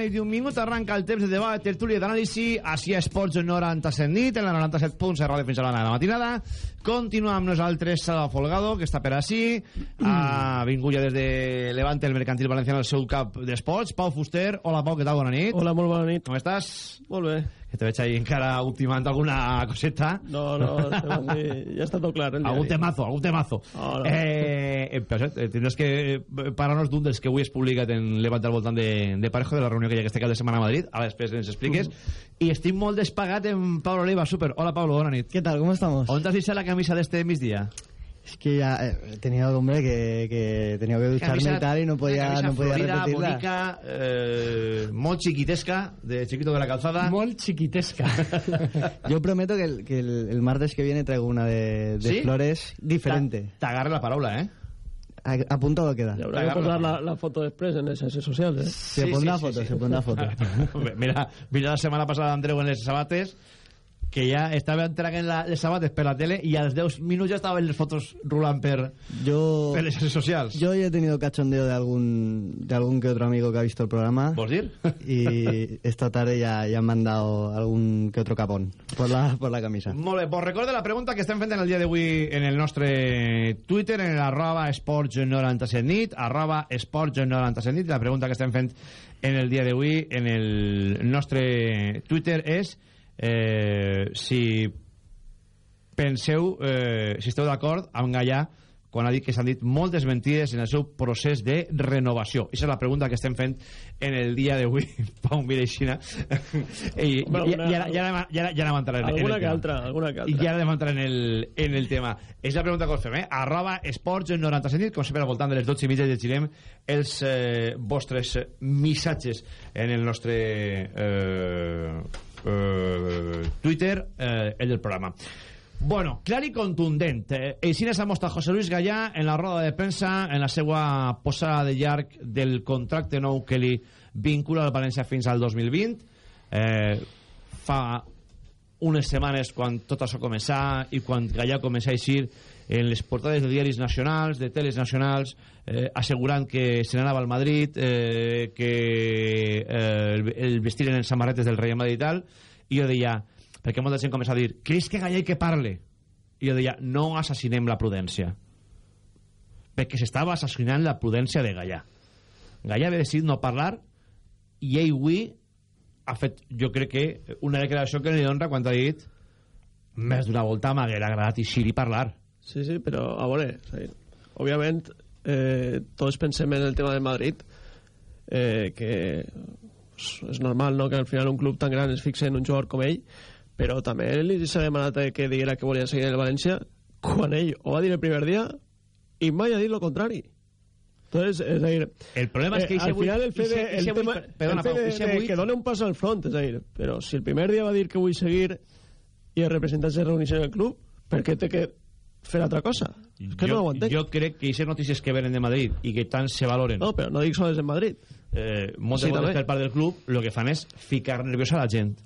Nit i un minut arranca el temps de debat, tertúlia d'anàlisi, així a Esports 97 nit, en la 97 punts, a Ràdio fins a la matinada. Continua amb nosaltres Sala Folgado, que està per així. Ha vingut ja des de Levante, el Mercantil Valenciano, el seu cap d'esports. Pau Fuster, hola Pau, què tal? Bona nit. Hola, molt bona nit. Com estàs? Molt bé. Que te veig ahí encara ultimant alguna coseta. No, no, [laughs] ja està tot clar. Algun temazo, algun temazo. Oh, no. eh, però, eh, tindràs que parar-nos d'un dels que avui és publicat en Levante al voltant de, de Parejo, de la reunió que hi ha aquesta cap de setmana a Madrid. Ara després ens expliques. Mm. I estic molt despagat en Pablo Oliva, super. Hola Pablo, bona nit. ¿Qué tal? ¿Cómo estamos? ¿On t'has deixat la camisa d'este migdia? Es que ya eh, he tenido hombre que, que tenía que ducharme Camisa- y tal y no podía, no podía florida, repetirla. bonica, eh, molt chiquitesca, de chiquito de la calzada. Molt chiquitesca. [laughs] Yo prometo que, el, que el, el martes que viene traigo una de, de ¿Sí? flores diferente. T'agarra la paraula, eh? A, apuntado queda. Y habrá que posar la, la foto després en les xarxes socials, eh? Se pondrá foto, se pondrá foto. mira, mira la setmana passada Andreu en les sabates que ja estava entregant la, les sabates per la tele i als 10 minuts ja estaven les fotos rulant per, Yo, per les xarxes socials. yo he tenido cachondeo de algún, de algún que otro amigo que ha visto el programa. ¿Vos dir? Y [laughs] esta tarde ya, ya me han dado algún que otro capón por la, por la camisa. Molt bé, pues recorda la pregunta que estem fent en el dia d'avui en el nostre Twitter, en el arroba esports97 nit, arroba esports97 nit, la pregunta que estem fent en el dia d'avui en el nostre Twitter és eh, si penseu, eh, si esteu d'acord amb Gallà quan ha dit que s'han dit moltes mentides en el seu procés de renovació. Aquesta és la pregunta que estem fent en el dia d'avui. [laughs] Pau, mira, Xina. I, i, una- i, ara, i, ara, i ara, i ara m'entraré en, el que tema. altra, alguna que I altra. ja ara entrar en el, en el tema. És la pregunta que us fem, eh? Arroba esports 97 nit, com sempre al voltant de les 12 i mitja llegirem els eh, vostres missatges en el nostre eh, eh, Twitter, eh, el del programa. Bueno, clar i contundent. Eh, Així s'ha mostrat José Luis Gallà en la roda de premsa en la seva posada de llarg del contracte nou que li vincula al València fins al 2020. Eh, fa unes setmanes quan tot això començà i quan Gallà començà a eixir en les portades de diaris nacionals, de teles nacionals, eh, assegurant que se n'anava al Madrid, eh, que eh, el, vestiren en samarretes del Real Madrid i tal, i jo deia, perquè molta gent comença a dir, creus que Gallà hi que parle? I jo deia, no assassinem la prudència. Perquè s'estava assassinant la prudència de Gallà. Gallà havia decidit no parlar i ell avui ha fet, jo crec que, una declaració que li honra quan ha dit més d'una volta m'haguera agradat i parlar. Sí, sí, però a veure, dir, òbviament eh, tots pensem en el tema de Madrid eh, que és, normal no, que al final un club tan gran es fixe en un jugador com ell però també li s'ha demanat que diguera que volia seguir en el València quan ell ho va dir el primer dia i mai ha dit lo contrari. Entonces, és a dir, El problema és que eh, al final el fet, de, ixe- el tema, per- perdona, el fet de, de que dona un pas al front és a dir, però si el primer dia va dir que vull seguir i els representants es reuneixen en el club per què té que fer altra cosa? És que jo, no ho entenc. jo crec que aquestes notícies que venen de Madrid i que tant se valoren No, però no dic sols en Madrid. eh, moltes Sí, vegades per part del club el que fan és ficar nerviosa a la gent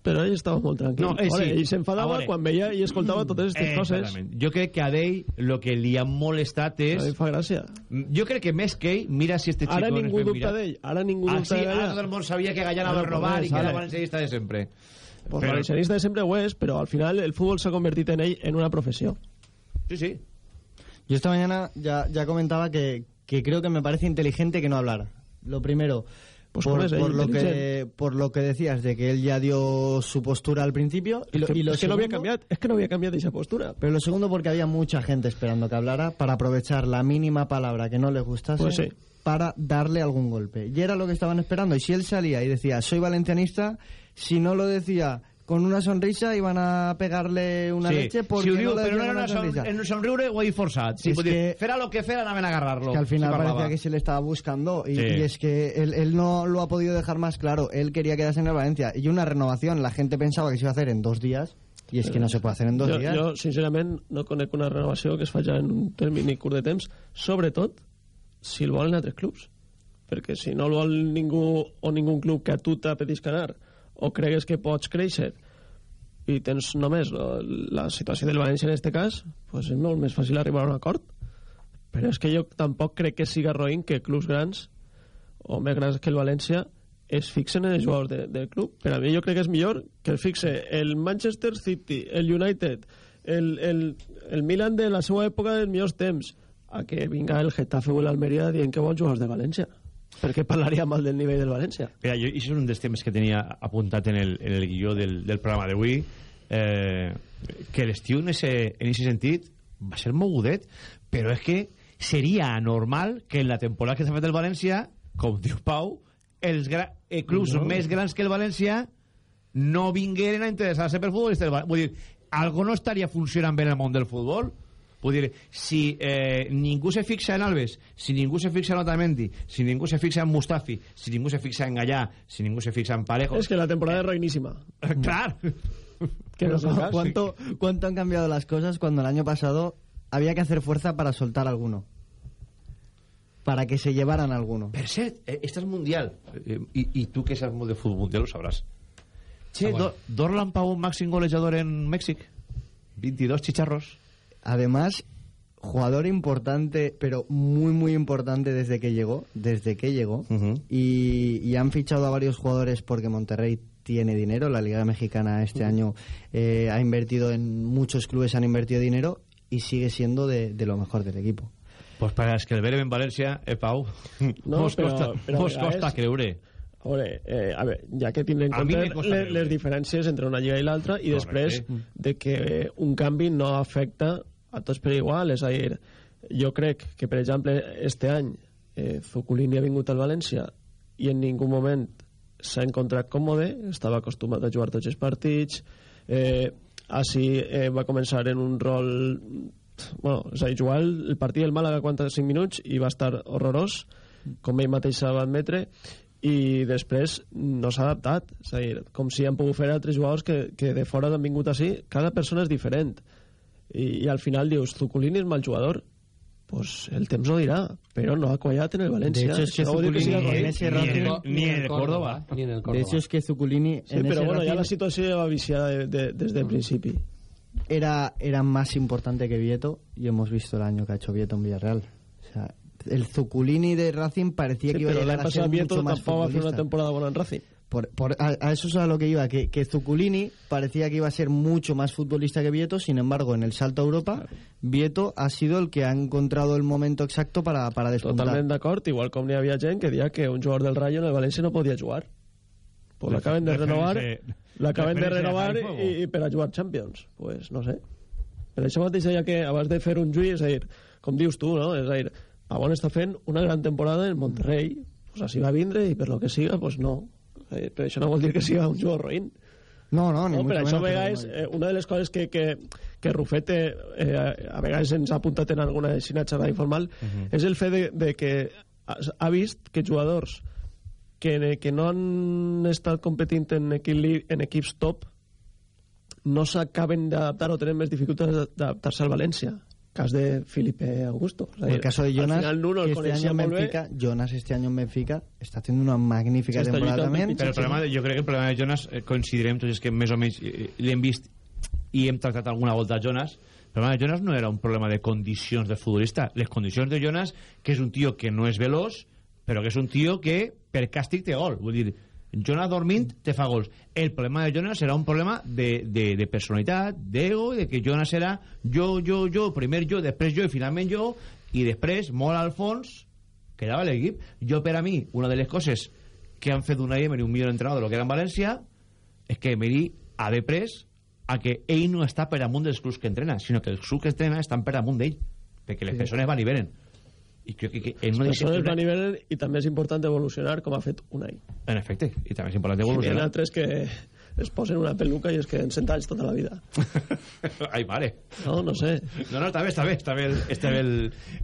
Però ell estava molt tranquil. No, ell sí. Ell s'enfadava quan veia i escoltava totes aquestes Eh, coses. exactament. jo crec que a ell el que li ha molestat és A mi fa gràcia. jo crec que més que ell mira si este xico Ara ningú dubta d'ell. Ara ningú ah, dubta sí, de ara Gallà. tot el món sabia que Gallà anava a Claro, renovar pues, i que era vale. valencianista de sempre Pues Però- valencianista de sempre ho és, però al final el futbol s'ha convertit en ell en una professió. Sí, sí Yo esta mañana ya, ya comentaba que, que creo que me parece inteligente que no hablara. Lo primero, Pues por, por lo que, por lo que decías de que él ya dio su postura al principio. Y lo, que, y lo és que no segundo- canviat, és que no havia canviat aquesta postura. Pero lo segundo porque había mucha gente esperando que hablara para aprovechar la mínima palabra que no le gustase Pues sí. para darle algún golpe. Y era lo que estaban esperando. Y si él salía y decía, soy valencianista, si no lo decía con una sonrisa, iban a pegarle una sí. leche porque si ho diu, no le però no era una una son, sonrisa. en un somriure o he sí, vull dir, que- fera lo que fera anaven a agarrarlo que al final si parecía que se le estaba buscando y, Sí. y es que él, él no lo ha podido dejar más claro. Él quería quedarse en el Valencia y una renovación la gente pensaba que se iba a hacer en dos días y es que no se puede hacer en dos jo, días. jo, sincerament, no conec una renovació que es faci en un termini curt de temps, sobretot si el volen altres clubs. Perquè si no el vol ningú o ningú club que a tu t'apetís anar o cregues que pots créixer i tens només la, la situació del València en este cas, pues és molt més fàcil arribar a un acord. Però és que jo tampoc crec que siga roïn que clubs grans o més grans que el València es fixen en els jugadors de, del club. Per a mi jo crec que és millor que es fixe el Manchester City, el United, el, el, el Milan de la seva època dels millors temps, a que vinga el Getafe o l'Almeria dient que vols jugadors de València. Perquè parlaria mal del nivell del València. Mira, jo, això és un dels temes que tenia apuntat en el, en el guió del, del programa d'avui, eh, que l'estiu en aquest sentit va ser mogudet, però és que seria anormal que en la temporada que s'ha fet el València, com diu Pau, els gra eh, clubs no. més grans que el València no vingueren a interessar-se per futbolistes. Vull dir, algo no estaria funcionant bé en el món del futbol. Vull dir, si eh, ningú se fixa en Alves, si ningú se fixa en Otamendi, si ningú se fixa en Mustafi, si ningú se fixa en Gallà, si ningú se fixa en Parejo... Es que la temporada eh, es reinísima. Clar. Que no ¿Cuánto, ¿Cuánto han cambiado las cosas cuando el año pasado había que hacer fuerza para soltar alguno? para que se llevaran alguno. Per cert, eh, esta es mundial. Eh, y, y tú que sabes de fútbol mundial lo sabrás. Che, ah, bueno. Dorlan Pau, máximo golejador en México. 22 chicharros. Además, jugador importante, pero muy, muy importante desde que llegó. Desde que llegó. Uh -huh. y, y, han fichado a varios jugadores porque Monterrey tiene dinero. La Liga Mexicana este uh -huh. año eh, ha invertido en muchos clubes, han invertido dinero y sigue siendo de, de lo mejor del equipo. Pues para els que el en València, eh, Pau, no, [laughs] mos però, costa, però mos costa creure. A veure, eh, a veure, ja que tindrem en compte les, les diferències entre una lliga i l'altra i Correcte. després de que un canvi no afecta a tots per igual, és a dir, jo crec que, per exemple, este any eh, Zuculini ha vingut al València i en ningú moment s'ha encontrat còmode, estava acostumat a jugar tots els partits, eh, així eh, va començar en un rol bueno, és a dir, jugar el, partit del Màlaga 45 minuts i va estar horrorós com ell mateix va admetre i després no s'ha adaptat. És a dir, com si han pogut fer altres jugadors que, que de fora han vingut així. Cada persona és diferent i, i al final dius, Zuculini és mal jugador pues el temps ho dirà, però no ha quallat en el València. De hecho, es que no Zuculini en ese ni, ni, en el Córdoba. Ni en el Córdoba. De hecho, es que Zuculini sí, en però bueno, ja la situació ja va viciada de, de, des del principi era, era más importante que Vieto y hemos visto el año que ha hecho Vieto en Villarreal. O sea, el Zuculini de Racing parecía sí, que iba a llegar a ser Vieto mucho más tampoco hacer una temporada buena en Racing. Por, por, a, a, eso es a lo que iba, que, que Zuculini parecía que iba a ser mucho más futbolista que Vieto, sin embargo, en el salto a Europa, claro. Vieto ha sido el que ha encontrado el momento exacto para, para despuntar. Totalment d'acord, igual com n'hi havia gent que dia que un jugador del Rayo en el València no podia jugar. Pues l'acaben de renovar, l'acaben de renovar i, i per a jugar Champions. Pues no sé. Per això mateix deia que abans de fer un juí, és a dir, com dius tu, no? És a dir, Pavón està fent una gran temporada en Monterrey, pues així va vindre i per lo que siga, pues no. Eh, però això no vol dir que siga un jugador roïn. No, no, ni no, per això a vegades, eh, una de les coses que, que, que Rufete eh, a vegades ens ha apuntat en alguna xarxa informal uh -huh. és el fet de, de que ha vist que jugadors que, que no han estat competint en, equili, en equips top no s'acaben d'adaptar o tenen més dificultats d'adaptar-se al València cas de Felipe Augusto. O el caso de Jonas, al Nuno que este año en Benfica, Jonas este año en Benfica está haciendo una magnífica sí, temporada también. Però el problema, jo crec que el problema de Jonas eh, coincidirem tots és que més o menys eh, l'hem vist i hem tractat alguna volta a Jonas el problema de Jonas no era un problema de condicions de futbolista les condicions de Jonas que és un tio que no és veloç però que és un tio que per càstig té gol vull dir Jonas dormint te fa gols. El problema de Jonas serà un problema de, de, de personalitat, d'ego, de que Jonas serà jo, jo, jo, primer jo, després jo i finalment jo, i després, molt al fons, quedava l'equip. Jo, per a mi, una de les coses que han fet una Emery un millor entrenador de lo que era en València és que Emery ha de pres a que ell no està per amunt dels clubs que entrena, sinó que els clubs que entrena estan per amunt d'ell, perquè les sí. persones van i venen i crec que, en una les persones van venen i també és important evolucionar com ha fet un any. En efecte, i també és important evolucionar. Hi ha altres que es posen una peluca i es queden sentats tota la vida. [laughs] Ai mare. No, no sé. No, no, està bé, està bé, està bé està bé el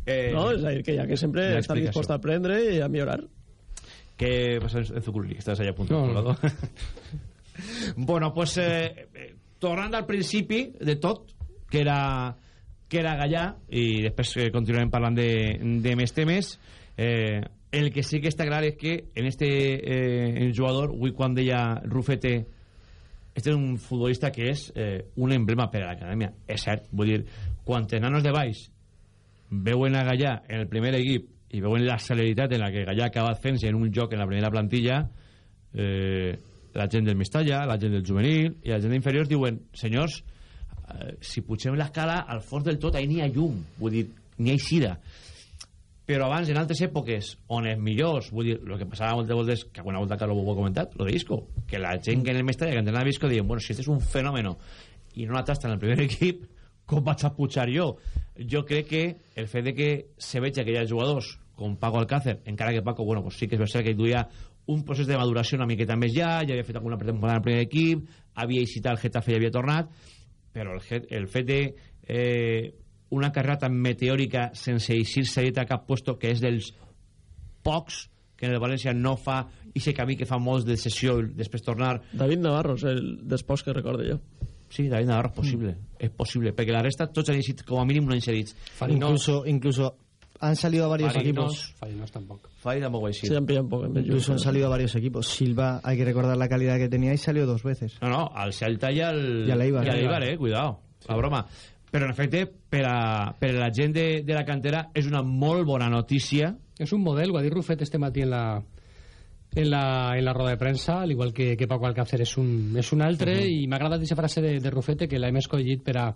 eh, no, és a dir, que ja que sempre està dispost a aprendre i a millorar. Què passa en Zuculli? Estàs allà a punt no, no. [laughs] bueno, pues eh, tornant al principi de tot que era que era Gallà i després eh, continuarem parlant de, de més temes. Eh, el que sí que està clar és que en este eh, jugador avui quan deia Rufete este és un futbolista que és eh, un emblema per a l'acadèmia. És cert, vull dir quan els nanos de baix veuen a Gallà en el primer equip i veuen la celeritat en la que Gallà ha acabat fent-se en un joc en la primera plantilla eh, la gent del Mestalla, la gent del juvenil i la gent d'inferiors diuen, senyors eh, si pugem l'escala al fons del tot ahí n'hi ha llum, vull dir, n'hi ha eixida però abans en altres èpoques on els millors, vull dir, el que passava moltes voltes que alguna volta Carlos ho ha comentat, lo de Isco que la gent que en el Mestalla que entrenava Isco diuen, bueno, si este és un fenómeno i no la tasta en el primer [laughs] equip com vaig a pujar jo? Jo crec que el fet de que se veig que hi ha jugadors com Paco Alcácer, encara que Paco, bueno, pues sí que és veritat que duia un procés de maduració una miqueta més ja, ja havia fet alguna pretemporada en el primer equip, havia visitat el Getafe i havia tornat, però el, el fet de eh, una carrera tan meteòrica sense eixir-se a cap puesto que és dels pocs que en el València no fa i se camí que fa molts de sessió i després tornar David Navarro és el dels pocs que recordo jo Sí, David Navarro és possible, mm. es possible, perquè la resta tots han eixit com a mínim no han seguit. Incluso, incluso han salido a varios Farinos, equipos. Farinos tampoco. Fari tampoco sí, han pillado un poco Incluso han salido a varios equipos. Silva, hay que recordar la calidad que tenía y salió dos veces. No, no, al Celta i al... I a l'Eibar. I a l'Eibar, eh, cuidado, sí. la broma. Però, en efecte, per a, per a la gent de, de la cantera és una molt bona notícia. És un model, ho ha dit Rufet este matí en la, en la, en la roda de premsa, al igual que, que Paco Alcácer és un, és un altre, uh -huh. i m'ha agradat aquesta frase de, de Rufete que l'hem escollit per a,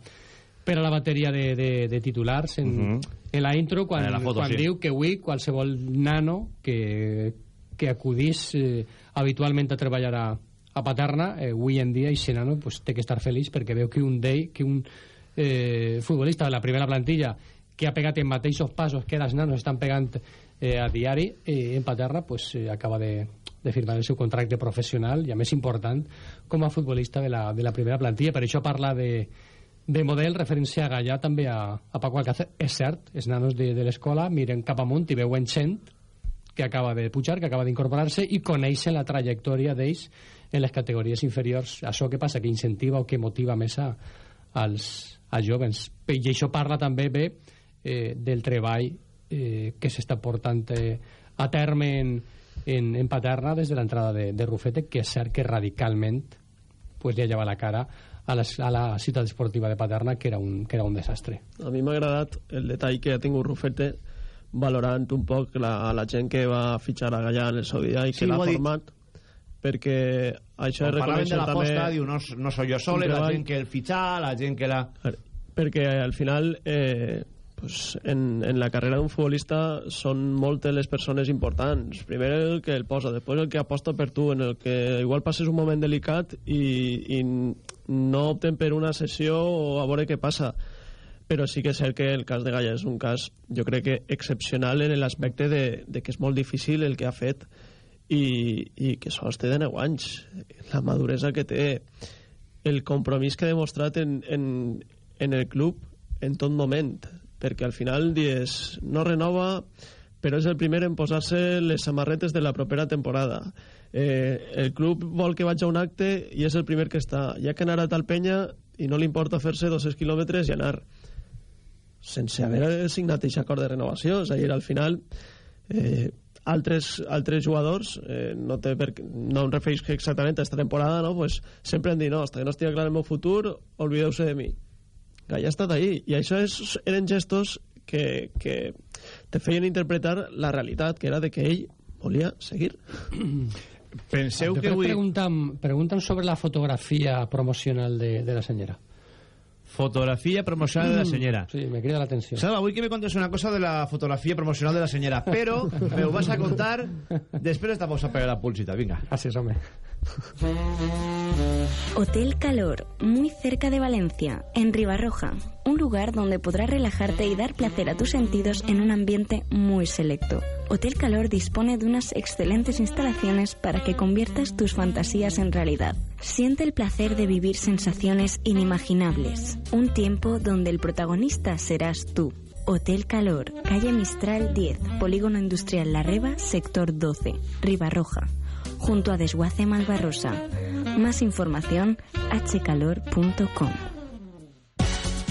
per a la bateria de, de, de titulars en, uh -huh. en la intro quan, En la foto, quan sí. diu que avui qualsevol nano que, que acudís eh, habitualment a treballar a, a Paterna, eh, avui en dia, i si nano pues, té que estar feliç perquè veu que un day, que un eh, futbolista de la primera plantilla que ha pegat en mateixos passos que els nanos estan pegant eh, a diari eh, en Paterna pues, eh, acaba de, de firmar el seu contracte professional i a més important com a futbolista de la, de la primera plantilla per això parla de, de model referència a Gallà també a, a Paco Alcácer és cert, els nanos de, de l'escola miren cap amunt i veuen gent que acaba de pujar, que acaba d'incorporar-se i coneixen la trajectòria d'ells en les categories inferiors. Això que passa? Que incentiva o que motiva més a, als, als jovens. I això parla també bé eh, del treball eh, que s'està portant eh, a terme en, en, en Paterna des de l'entrada de, de Rufete, que és cert que radicalment pues, li ha llevat la cara a la, a la ciutat esportiva de Paterna, que era un, que era un desastre. A mi m'ha agradat el detall que ha tingut Rufete valorant un poc la, la gent que va fitxar a Gallà en el seu dia i Sí, que l'ha dit. format perquè això Quan és de la també posta, diu, no, no soy yo solo, un la gent que el fitxar, la gent que la... perquè al final eh, pues en, en la carrera d'un futbolista són moltes les persones importants primer el que el posa, després el que aposta per tu en el que igual passes un moment delicat i, i no opten per una sessió o a veure què passa. Però sí que és cert que el cas de Gaia és un cas jo crec que excepcional en l'aspecte de, de que és molt difícil el que ha fet i, i que sols té de 9 anys. La maduresa que té el compromís que ha demostrat en, en, en el club en tot moment perquè al final dius no renova però és el primer en posar-se les samarretes de la propera temporada. Eh, el club vol que vaig a un acte i és el primer que està. Ja que anarà a tal penya i no li importa fer-se 200 quilòmetres i anar. Sense haver signat aquest acord de renovació és a dir, al final eh, altres, altres jugadors eh, no, té per, no em refereix exactament a aquesta temporada no? pues, sempre han dit no, hasta que no estigui clar el meu futur olvideu-se de mi. Que ja ha estat ahí. I això és, eren gestos que, que te feien interpretar la realitat que era de que ell volia seguir [clears throat] Penseu que avui... pregunten, pregunten sobre la fotografia promocional de, de la senyora. Fotografía promocional de la [clears throat] señora. Sí, me crida la atención. Salva, avui que me contes una cosa de la fotografía promocional de la señora, pero me ho vas a contar després d'esta pausa per la pulsita. Vinga. Así es, hombre. Hotel Calor, muy cerca de Valencia, en Ribarroja. Un lugar donde podrás relajarte y dar placer a tus sentidos en un ambiente muy selecto. Hotel Calor dispone de unas excelentes instalaciones para que conviertas tus fantasías en realidad. Siente el placer de vivir sensaciones inimaginables. Un tiempo donde el protagonista serás tú. Hotel Calor, calle Mistral 10, Polígono Industrial La Reba, sector 12, Ribarroja, junto a Desguace Malvarrosa. Más información hcalor.com.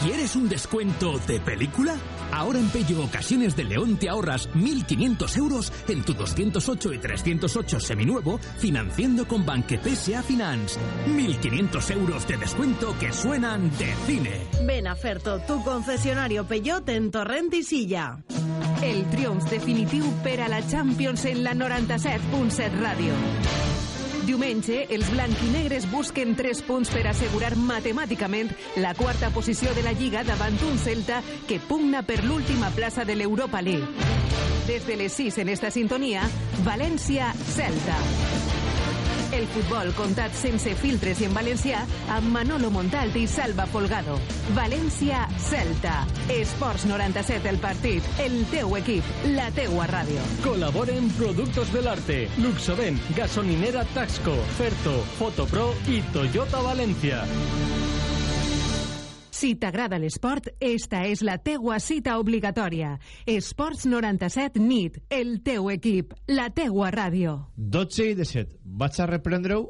¿Quieres un descuento de película? Ahora en Pello Ocasiones de León te ahorras 1.500 euros en tu 208 y 308 seminuevo financiando con Banque PSA Finance. 1.500 euros de descuento que suenan de cine. Ven a Ferto, tu concesionario Peugeot en Torrent i Silla. El triomf definitiu per a la Champions en la 97.7 Ràdio. Diumenge, els blanquinegres busquen 3 punts per assegurar matemàticament la quarta posició de la Lliga davant un Celta que pugna per l'última plaça de l'Europa League. Des de les 6 en esta sintonia, València-Celta. El futbol contat sense filtres i en valencià amb Manolo Montalt i Salva Folgado. València-Celta. Esports 97 el partit. El teu equip. La teua ràdio. Colaboren Productos del Arte, Luxoven, Gasolinera Taxco, Ferto, Fotopro y Toyota Valencia. Si t'agrada l'esport, esta és la teua cita obligatòria. Esports 97 NIT, el teu equip, la teua ràdio. 12 i 17. Vaig a reprendre-ho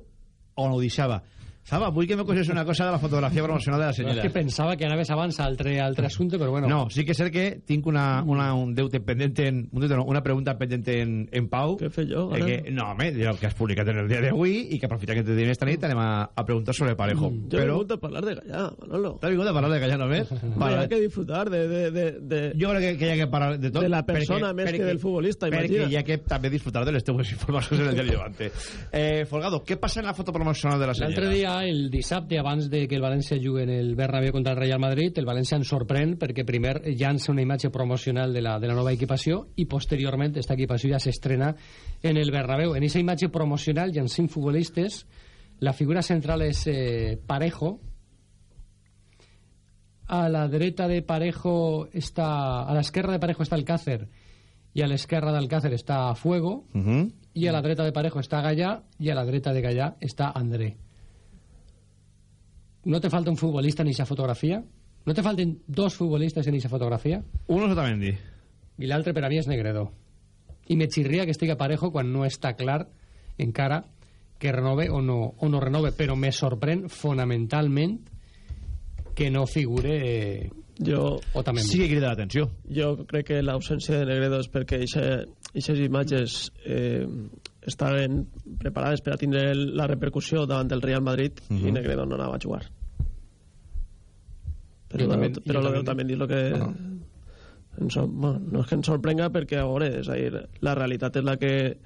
on ho deixava. Saba, vull que me coses una cosa de la fotografia promocional de la No, senyora. és que pensava que anaves abans a altre, altre assumpte, però bueno. No, sí que és cert que tinc una, una, un deute pendent en, un deute no, una pregunta pendent en, en Pau. Què fer jo, Eh, que, no, home, el que has publicat en el dia d'avui i que aprofita que te tenim esta nit anem a, a preguntar sobre Parejo. Mm, Yo he Però vingut a parlar de Gallà, Manolo. t'ha vingut a parlar de Gallà només? [laughs] Vale. Hay que disfrutar de, de, de, de, Jo crec que, que hi ha que parlar de tot. de la persona més que del futbolista, Perquè imagina. hi ha que també disfrutar de les teues [laughs] informacions en el diari Levante. Eh, Folgado, què passa en la foto promocional de la senyora? L'altre dia, el dissabte, abans de que el València jugui en el Bernabéu contra el Real Madrid, el València ens sorprèn perquè primer llança una imatge promocional de la, de la nova equipació i posteriorment esta equipació ja s'estrena en el Bernabéu. En aquesta imatge promocional cinc futbolistes, la figura central és eh, Parejo, a la dreta de Parejo està... A l'esquerra de Parejo està Alcácer i a l'esquerra d'Alcácer està Fuego Uh -huh. i a la dreta de Parejo està Gallà i a la dreta de Gallà està André. ¿No te falta un futbolista en esa fotografía? ¿No te falten dos futbolistas en esa fotografía? Uno és Otamendi. I l'altre per a mi és Negredo. I me xirria que estigui parejo quan no està clar encara que renove o no, o no renove, però me sorprèn fonamentalment que no figure eh, Jo... Otamendi. Sí que crida l'atenció. Jo crec que l'ausència de Negredo és perquè aquestes imatges eh, estaven preparades per a tindre el- la repercussió davant del Real Madrid Mhm. i Negredo no anava a jugar. Però, lo Otamendi- però lo de Otamendi- Otamendi és el que... No. Em sor- bueno, no és que ens sorprenga perquè, a veure, és a dir, la realitat és la que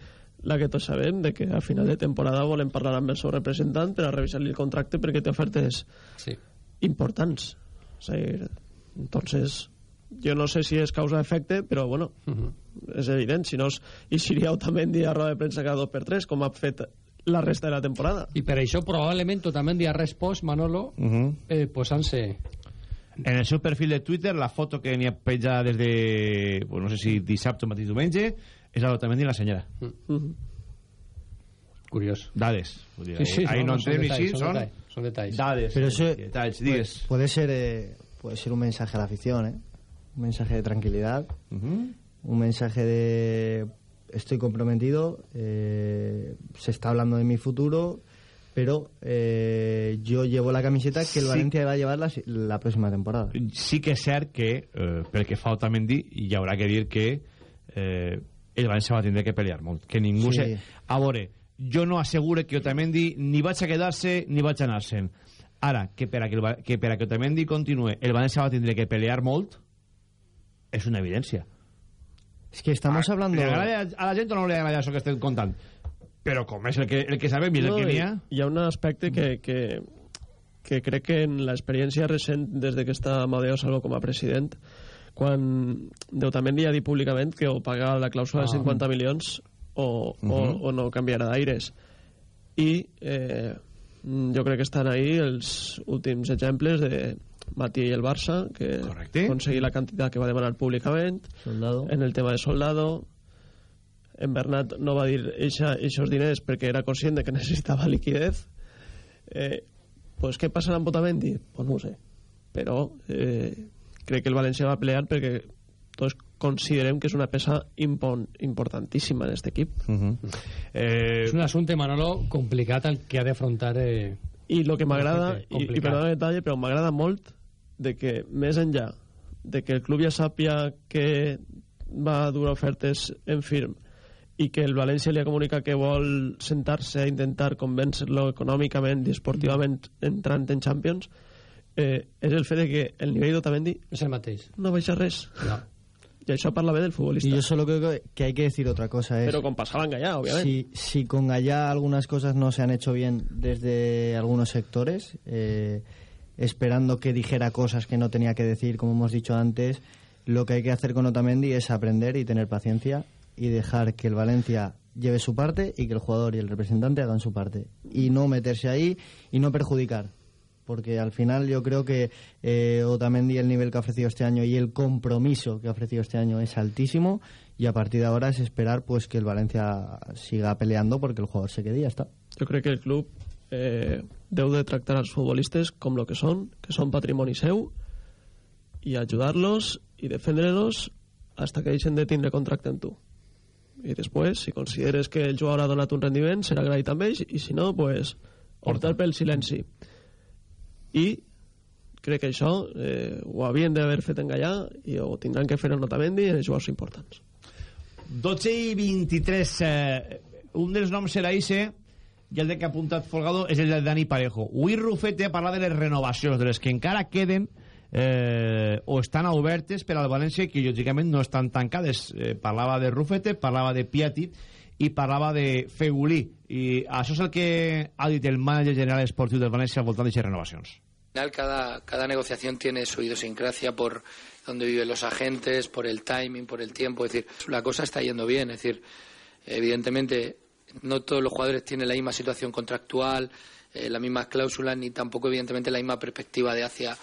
la que tots sabem, de que a final de temporada volen parlar amb el seu representant per a revisar-li el contracte perquè té ofertes sí. importants. És a dir, entonces, jo no sé si és causa-efecte, però bueno, Uh -huh. és evident, si no és, i Siria Otamendi a roda de premsa cada dos per tres, com ha fet la resta de la temporada. I per això probablement Otamendi ha respost, Manolo, Uh -huh. eh, posant-se En el seu perfil de Twitter, la foto que n'hi ha penjada des de, pues no sé si dissabte o mateix diumenge, és l'Otamendi i la senyora. Uh -huh. Curiós. Dades. Sí, sí, ahí no, no, entrem ni sí, son detalles, son detalles. dades. Pero eso detalles, digues. Puede ser eh, puede ser un mensaje a la afición, ¿eh? Un mensaje de tranquilidad, Uh -huh. un mensaje de estoy comprometido, eh, se está hablando de mi futuro, pero eh, yo llevo la camiseta que el Sí. Valencia va a llevar la, la próxima temporada. sí que és cert que, eh, pel que fa a Otamendi, hi haurà que dir que eh, el València va tindre que pelear molt. Que ningú Sí. se... A veure, jo no assegure que Otamendi ni vaig a quedar-se ni vaig a anar-se'n. Ara, que per a que, el, Va- que per a que Otamendi continue el València va tindre que pelear molt, és una evidència. Es que estamos hablando... ¿Le agrada a la gent o no li agrada això que estem contant? Però com és el que, el que sabem i és el No, que n'hi ha... Hi ha un aspecte que, que que crec que en l'experiència recent des de que està Amadeo Salvo com a president quan Deutamendi ha dit públicament que o paga la clàusula de Ah. 50 milions o, Mhm. o, o no canviarà d'aires i eh, jo crec que estan ahí els últims exemples de Mati i el Barça que Correcte. aconseguir la quantitat que va demanar públicament Soldado. en el tema de Soldado en Bernat no va dir aquests diners perquè era conscient de que [laughs] necessitava liquidez eh, pues què passarà amb Otamendi? Pues no ho sé però eh, crec que el València va pelear perquè tots considerem que és una peça impon, importantíssima en aquest equip Uh -huh. eh, És un assumpte, Manolo, complicat el que ha d'afrontar... Eh, i el que m'agrada i, i perdona el detall però m'agrada molt de que més enllà de que el club ja sàpia que va dur ofertes en firm i que el València li ha comunicat que vol sentar-se a intentar convèncer-lo econòmicament i esportivament entrant en Champions eh, és el fet de que el nivell d'Otamendi és el mateix no baixa res no. i això parla bé del futbolista Y yo solo creo que- hay que decir otra cosa. Es, però com passava en Gallà, òbviament si, si con Gallá algunas cosas no se han hecho bien desde algunos sectores, eh, esperando que dijera cosas que no tenía que decir, como hemos dicho antes, lo que hay que hacer con Otamendi es aprender y tener paciencia y dejar que el Valencia lleve su parte y que el jugador y el representante hagan su parte. Y no meterse ahí y no perjudicar. Porque al final yo creo que eh, Otamendi el nivel que ha ofrecido este año y el compromiso que ha ofrecido este año es altísimo y a partir de ahora es esperar pues que el Valencia siga peleando porque el jugador se quede y ya está. jo crec que el club eh, deu de tractar els futbolistes com lo que són, que són patrimoni seu i ajudar-los i defendre-los hasta que deixen de tindre contracte amb tu i després, si consideres que el jugador ha donat un rendiment, serà agraït amb ells i si no, pues, optar pel silenci. I crec que això eh, ho havien d'haver fet en Gallà i ho tindran que fer en Otamendi en els jugadors importants. 12 i 23 eh, un dels noms serà Ise i el de que ha apuntat Folgado és el de Dani Parejo. Avui Rufete parla de les renovacions de les que encara queden eh, o estan obertes per al València que lògicament no estan tancades eh, parlava de Rufete, parlava de Piatti i parlava de Fegulí i això és el que ha dit el manager general esportiu del València al voltant d'aquestes renovacions cada, cada negociación tiene su idiosincrasia por donde viven los agentes, por el timing, por el tiempo. Es decir, la cosa está yendo bien. Es decir, evidentemente no todos los jugadores tienen la misma situación contractual, eh, las mismas cláusulas, ni tampoco evidentemente la misma perspectiva de hacia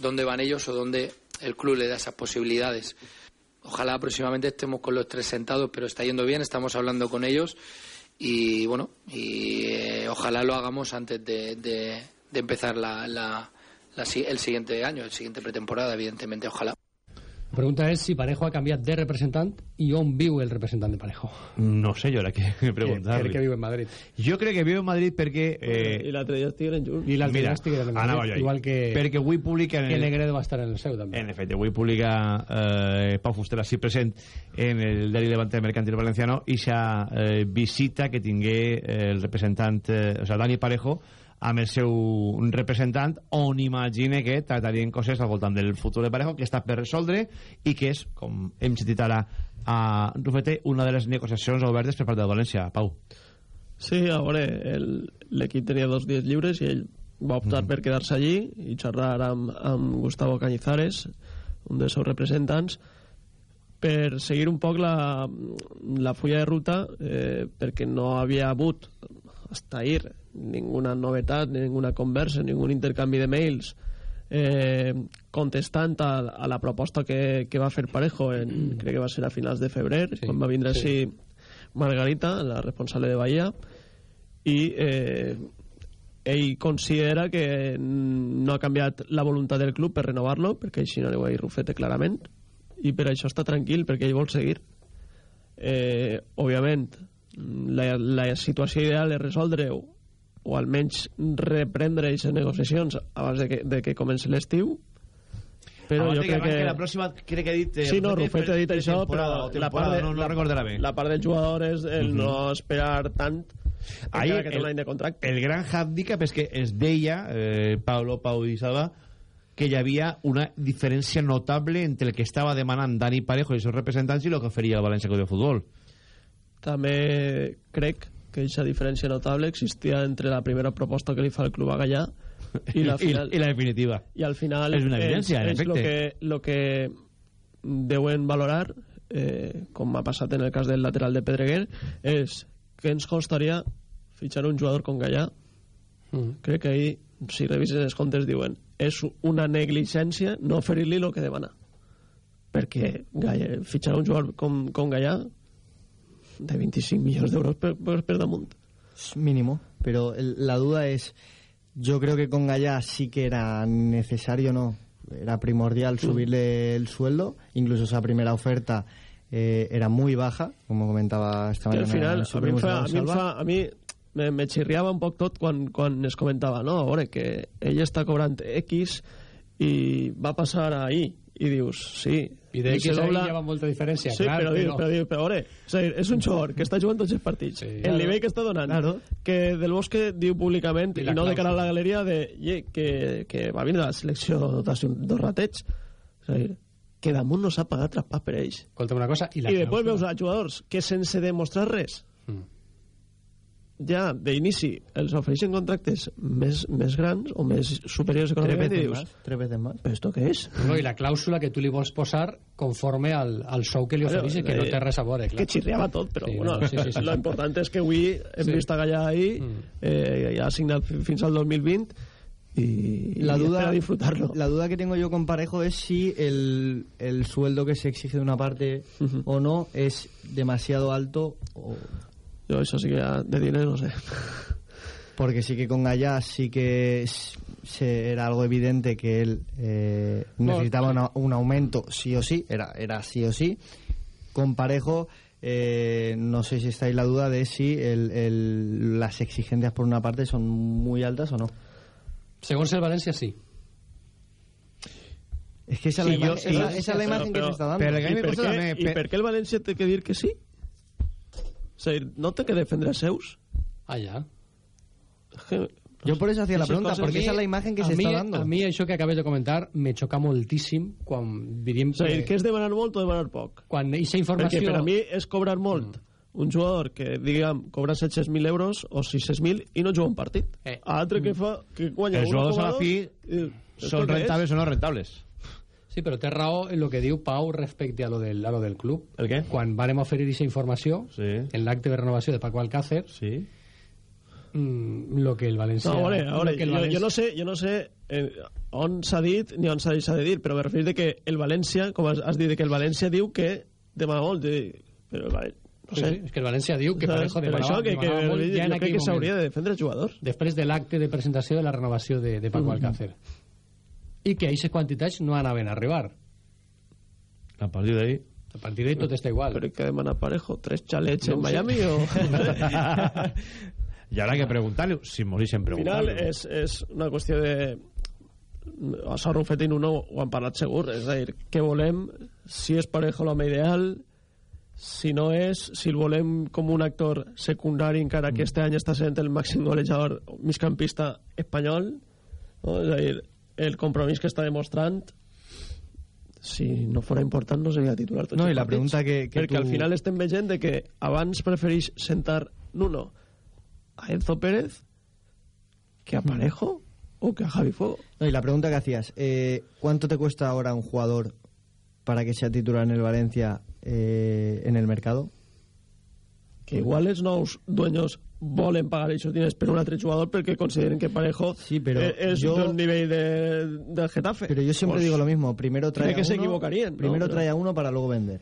dónde van ellos o dónde el club le da esas posibilidades. Ojalá próximamente estemos con los tres sentados, pero está yendo bien, estamos hablando con ellos y bueno, y eh, ojalá lo hagamos antes de, empezar la, la- el siguiente año, el siguiente pretemporada, evidentemente, ojalá. La pregunta és si Parejo ha canviat de representant i on viu el representant de Parejo. no sé jo ara què [laughs] Que, preguntar crec que viu en Madrid. jo crec que viu en Madrid perquè eh, i l'altre dia estiguen junts I l'altre Mira, dia estigueren en Madrid, igual que, perquè avui publica en que el- Negredo va estar en el seu també. En efecte, avui publica eh, Pau Fuster així present en el diari Levante Mercantil Valenciano i sa eh, visita que tingué eh, el representant, eh, o sea, Dani Parejo amb el seu representant on imagine que tractarien coses al voltant del futur de Parejo que està per resoldre i que és, com hem sentit ara a Rufete, una de les negociacions obertes per part de València. Pau. Sí, a veure, l'equip tenia dos dies lliures i ell va optar per quedar-se allí i xerrar amb, amb Gustavo Cañizares, un dels seus representants, per seguir un poc la, la fulla de ruta eh, perquè no havia hagut hasta ahir ninguna novetat, ninguna conversa, ningun intercanvi de mails eh, contestant a, a la proposta que, que va fer Parejo en, crec que va ser a finals de febrer sí, quan va vindre sí. així Margarita, la responsable de Bahia i eh, ell considera que no ha canviat la voluntat del club per renovar-lo perquè així no li ho ha dit Rufete clarament i per això està tranquil perquè ell vol seguir. Eh, òbviament la, la situació ideal és resoldre-ho o almenys reprendre aquestes negociacions abans de que, de que comenci l'estiu però Abans jo que crec arranque que la pròxima, crec que ha dit... eh, Sí, no, Rufete ha dit això, però la part, de, no, no la, recordarà bé. la part del jugador és el Mhm. no esperar tant Ahí que té el- de contracte. El gran handicap és que es deia, eh, Pablo, Pau i Salva, que hi havia una diferència notable entre el que estava demanant Dani Parejo i els seus representants i el que oferia el València Club de Futbol. També crec que aquesta diferència notable existia entre la primera proposta que li fa el club a Gallà I la, [laughs] I, final, i la definitiva. I al final És una evidència, en és, és lo efecte. que, lo que deuen valorar, eh, com ha passat en el cas del lateral de Pedreguer, és que ens costaria fitxar un jugador com Gallà. Mm. Crec que ahir, si revisen els comptes, diuen és una negligència no oferir-li el que demana. Perquè Gallà, fitxar un jugador com, com Gallà de 25 milions d'euros per, per, per damunt. Mínimo, pero el- la duda es, yo creo que con Gallá sí que era necesario, ¿no? Era primordial subirle el sueldo, incluso esa primera oferta eh, era muy baja, como comentaba esta mañana. al final, a mi, em primo fa, a mi, em fa, a mi me, me xirriava un poc tot quan, quan es comentava no? a veure, que ell està cobrant X i va passar a Y i dius, sí. I de se X a Y dobla- hi ha molta diferència, sí, clar, però, però- però, dius, però, veure, dir, és un xor que està jugant tots els partits. El claro. nivell que està donant Claro. que Del Bosque diu públicament I i, no de cara a la galeria de, "Ye, que, que va vindre a la selecció dos, ratets és a dir, que damunt no s'ha pagat traspas per ells. Escolta'm una cosa, i la i després veus a jugadors que sense demostrar res. Ja d'inici els ofereixen contractes més, més grans o més superiors econòmicament i veces dius, tres veces más. però esto què és? No, i la clàusula que tu li vols posar conforme al, al sou que li Claro, ofereixen, que no eh, té res a veure, clar. que xirriava tot, però Sí, bueno, no, sí, sí, sí. lo important és que avui hem Sí. vist a Gallà ahir, eh, ja ha signat fi- fins al 2020 y, La duda, disfrutarlo. la duda que tengo yo con Parejo es si el, el sueldo que se exige de una parte o no es demasiado alto o... Yo eso sí que ya de dinero no sé. Porque sí que con Gallá sí que se- era algo evidente que él eh, No, necesitaba una- un aumento sí o sí, era, era sí o sí. Con Parejo, eh, no sé si estáis la duda de si el- el- las exigencias por una parte son muy altas o no. Segons el València, sí. Es que esa, Sí, es la imagen, esa- esa es la imagen que se está dando. Pero. I per què el València té que dir que sí? És a dir, no té que defendre els seus? Ah, ja. És que, Yo por eso hacía la pregunta, porque esa es la imagen que a se mi, está dando. A mi això que acabes de comentar me xoca moltíssim quan diríem a dir, que... és demanar molt o demanar poc? Quan aquesta informació... Perquè per a mi és cobrar molt un jugador que, diguem, cobra 700.000 euros o 600.000 i no juga un partit. Eh. A altre que fa que guanya Els jugadors a la 1,2 fi són rentables o no rentables. Sí, però té raó en el que diu Pau respecte a lo del, a lo del club. El què? Quan vàrem oferir aquesta informació, Sí. en l'acte de renovació de Paco Alcácer, Sí. mm, lo que el València... No, veure lo que el jo, València- jo no sé, jo no sé eh, on s'ha dit ni on s'ha deixat de dir, però me referir de que el València, com has, has dit, que el València diu que demana molt, i- però el València, no Sí, sé. sí, és que el València diu que Saps? Parejo Per demanava, això que, que, demanava molt ja en jo crec que s'hauria de defendre el jugador. després de l'acte de presentació de la renovació de, de Paco Mhm. Alcácer. I que aquestes quantitats no anaven a arribar. A partir d'ahí... A partir d'ahí tot està igual. Però que demana Parejo, tres xalets No en ho sé. Miami o... [laughs] I ara que preguntar-li, si morixen Al final preguntar-li. és, és una qüestió de a Sor Rufet i Nuno ho han parlat segur és a dir, què volem si és Parejo l'home ideal si no és, si el volem com un actor secundari encara que este any està sent el màxim golejador migcampista espanyol no? és a dir, el compromís que està demostrant si no fora important no seria titular tots No, i la partits. pregunta que- que perquè tu- al final estem veient de que abans prefereix sentar Nuno a Enzo Pérez que a Parejo o que a Javi Fuego. No, y la pregunta que hacías, eh, ¿cuánto te cuesta ahora un jugador para que sea titular en el Valencia eh, en el mercado? Que igual els nous dueños volen pagar aquests diners per un altre jugador perquè consideren que Parejo pero eh, és yo- d'un nivell de, del Getafe. Pero yo siempre Pues, digo lo mismo, primero trae que a se uno, primero trae a uno para luego vender.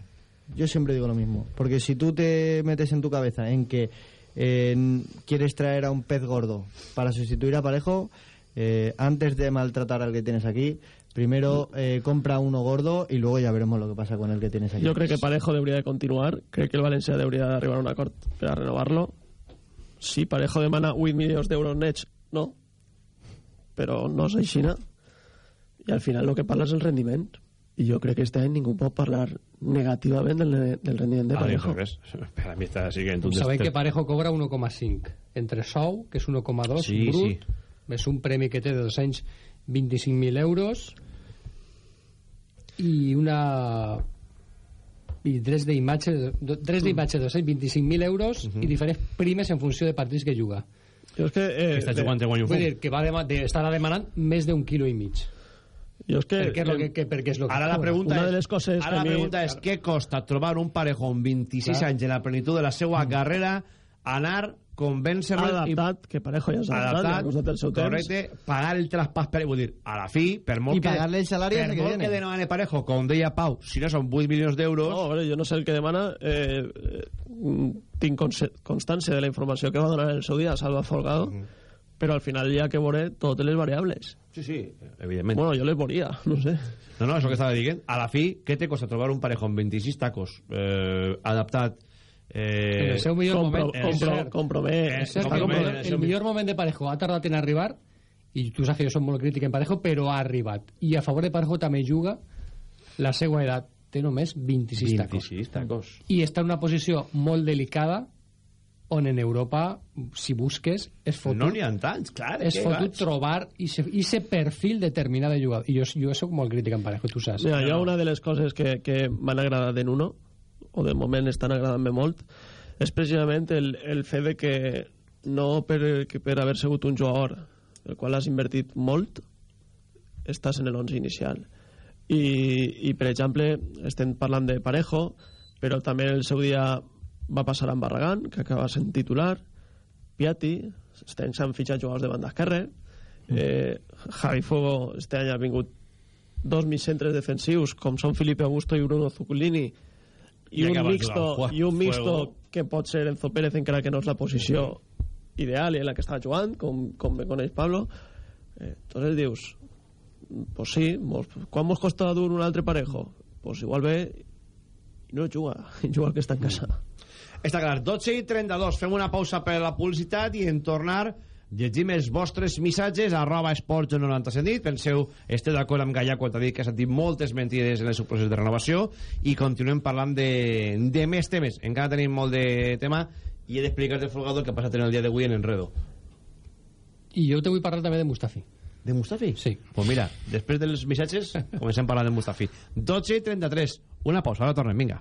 Yo siempre digo lo mismo, porque si tú te metes en tu cabeza en que eh, quieres traer a un pez gordo para sustituir a Parejo, eh, antes de maltratar al que tienes aquí, primero eh, compra uno gordo y luego ya veremos lo que pasa con el que tienes aquí. Jo crec que Parejo hauria de continuar, crec que el València hauria d'arribar a un acord per a renovar-lo. Si Parejo demana 8 milions d'euros nets, no. Però no és així, no? I al final el que parla és el rendiment. I jo crec que este any ningú pot parlar negativament del, del rendiment de Ah, Parejo. ves, [laughs] per a mi està siguent un Sabeu que Parejo cobra 1,5 entre sou, que és 1,2 Sí, brut, sí. més un premi que té de 225.000 euros i una i drets d'imatge drets d'imatge de 225.000 euros i diferents primes en funció de partits que juga. Jo és que... Eh, Està jugant de Vull dir que va dema de, estarà demanant més d'un quilo i mig. Jo és que... Perquè és lo que, que, perquè és lo que Ara la pregunta Una és, de les coses ara que la mi- pregunta és què costa trobar un parejo amb 26 Clar. anys en la plenitud de la seva carrera anar, convèncer-lo Adaptat, que Parejo ja s'ha adaptat, ja ha costat el seu temps. correcte, pagar el traspàs per... Vull dir, a la fi, per molt I que... pagarle el salari per que viene. que demane Parejo, com deia Pau, si no són 8 milions d'euros... No, a veure, jo no sé el que demana. Eh, eh, tinc constància de la informació que va donar en el seu dia Salva Folgado, però al final ha que veure totes les variables. Sí, sí, evidentment. Bueno, jo les veuria, no sé. No, no, això que estava dient. A la fi, què te costa trobar un parejo amb 26 tacos eh, adaptat? Eh, En el seu millor compro- moment. compro- és cert. compromès. És cert que Compromès, el, en el el millor moment de Parejo ha tardat en arribar i tu saps que jo som molt crític en Parejo però ha arribat i a favor de Parejo també juga la seva edat té només 26, 26 tacos. i està en una posició molt delicada on en Europa, si busques, és fotut, No n'hi ha tants, clar. és fotut vaig. trobar ese perfil determinat de jugador. I jo, jo soc molt crític en Parejo, tu saps. Mira, jo una de les coses que, que m'han agradat de Nuno, o de moment estan agradant-me molt, és precisament el, el fet de que no per, que per haver sigut un jugador el qual has invertit molt, estàs en l'11 inicial. I, I, per exemple, estem parlant de Parejo, però també el seu dia va passar amb Barragán, que acaba sent titular, Piatti, estem s'han fitxat jugadors de banda esquerra, eh, Javi Fuego este any ha vingut dos mitjantres defensius com són Felipe Augusto i Bruno Zuculini i, un mixto, jugant i un mixto Fuego. que pot ser Enzo Pérez encara que no és la posició ideal i en la que estava jugant com, com me coneix Pablo eh, entonces dius pues sí, mos, quan mos costa dur un altre parejo? pues igual ve no juga, [laughs] juga el que està en casa Està clar, 12 i 32. Fem una pausa per la publicitat i en tornar llegim els vostres missatges arroba esports 97 nit. Penseu, esteu d'acord amb Gaia quan ha dit que s'han dit moltes mentides en el seu procés de renovació i continuem parlant de, de més temes. Encara tenim molt de tema i he d'explicar-te, Folgado, el que ha passat en el dia d'avui en Enredo. I jo te vull parlar també de Mustafi. De Mustafi? Sí. Pues mira, després dels missatges [laughs] comencem a parlar de Mustafi. 12 i 33. Una pausa, ara tornem, vinga.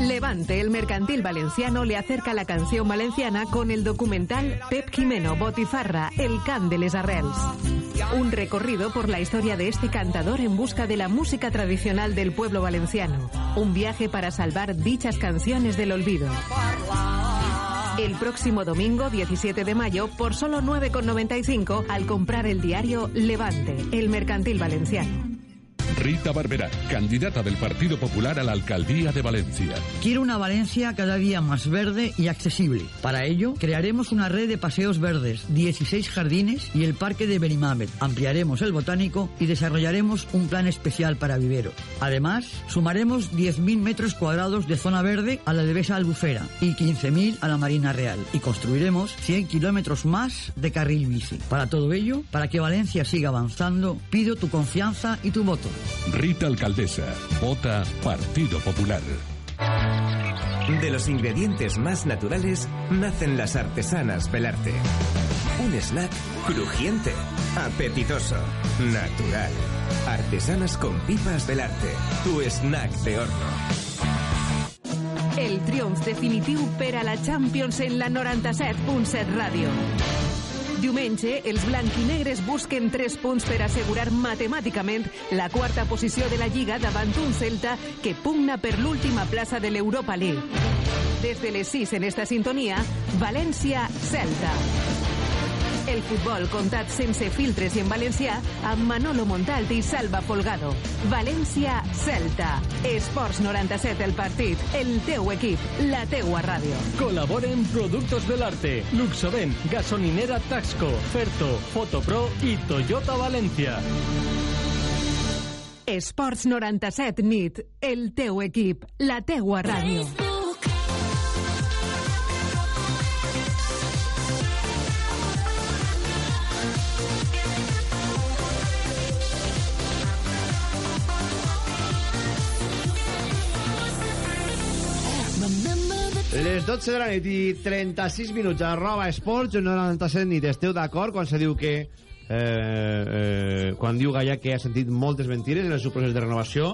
Levante, el mercantil valenciano, le acerca la canción valenciana con el documental Pep Jimeno Botifarra, el can de les arrels. Un recorrido por la historia de este cantador en busca de la música tradicional del pueblo valenciano. Un viaje para salvar dichas canciones del olvido. El próximo domingo, 17 de mayo, por solo 9,95 al comprar el diario Levante, el mercantil valenciano. Rita Barberá, candidata del Partido Popular a la alcaldía de Valencia. Quiero una Valencia cada día más verde y accesible. Para ello, crearemos una red de paseos verdes, 16 jardines y el parque de Benimamet. Ampliaremos el botánico y desarrollaremos un plan especial para viveros. Además, sumaremos 10.000 metros cuadrados de zona verde a la de Besa Albufera y 15.000 a la Marina Real. Y construiremos 100 kilómetros más de carril bici. Para todo ello, para que Valencia siga avanzando, pido tu confianza y tu voto. Rita Alcaldesa. Vota Partido Popular. De los ingredientes más naturales nacen las artesanas Belarte. Un snack crujiente, apetitoso, natural. Artesanas con pipas Belarte. Tu snack de horno. El triomf definitiu per a la Champions en la 97.7 Ràdio. Diumenge, els blanquinegres busquen 3 punts per assegurar matemàticament la quarta posició de la Lliga davant un Celta que pugna per l'última plaça de l'Europa League. Des de les 6 en esta sintonia, València-Celta. El futbol contat sense filtres i en valencià amb Manolo Montalt i Salva Folgado. València Celta. Esports 97 el partit. El teu equip. La teua ràdio. Colaboren Productos del Arte, Luxoven, Gasolinera Taxco, Ferto, Fotopro i Toyota Valencia. Esports 97 nit. El teu equip. La teua ràdio. 12 de la nit i 36 minuts a Roba Esports, 97 nit. Esteu d'acord quan se diu que... Eh, eh, quan diu Gallà que ha sentit moltes mentires en els seus processos de renovació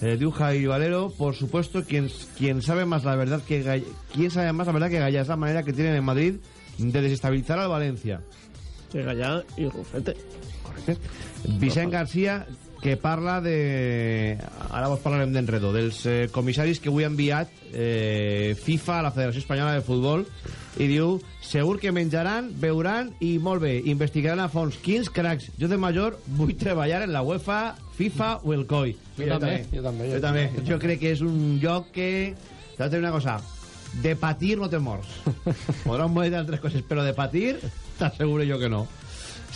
eh, diu Javi Valero por supuesto quien, quien sabe más la verdad que Gallà, quien sabe más la verdad que Gallà es la manera que tienen en Madrid de desestabilizar al Valencia Que Gallà i Rufete. Correcte. Vicent García que parla de... Ara vos parlarem d'enredo, dels eh, comissaris que avui ha enviat eh, FIFA a la Federació Espanyola de Futbol i diu, segur que menjaran, beuran i molt bé, investigaran a fons quins cracs. Jo de major vull treballar en la UEFA, FIFA o el COI. Jo també, jo també, Jo, jo també. també. Jo crec que és un lloc que... T'ha de dir una cosa, de patir no te mors. [laughs] Podrán morir d'altres coses, però de patir t'asseguro jo que no.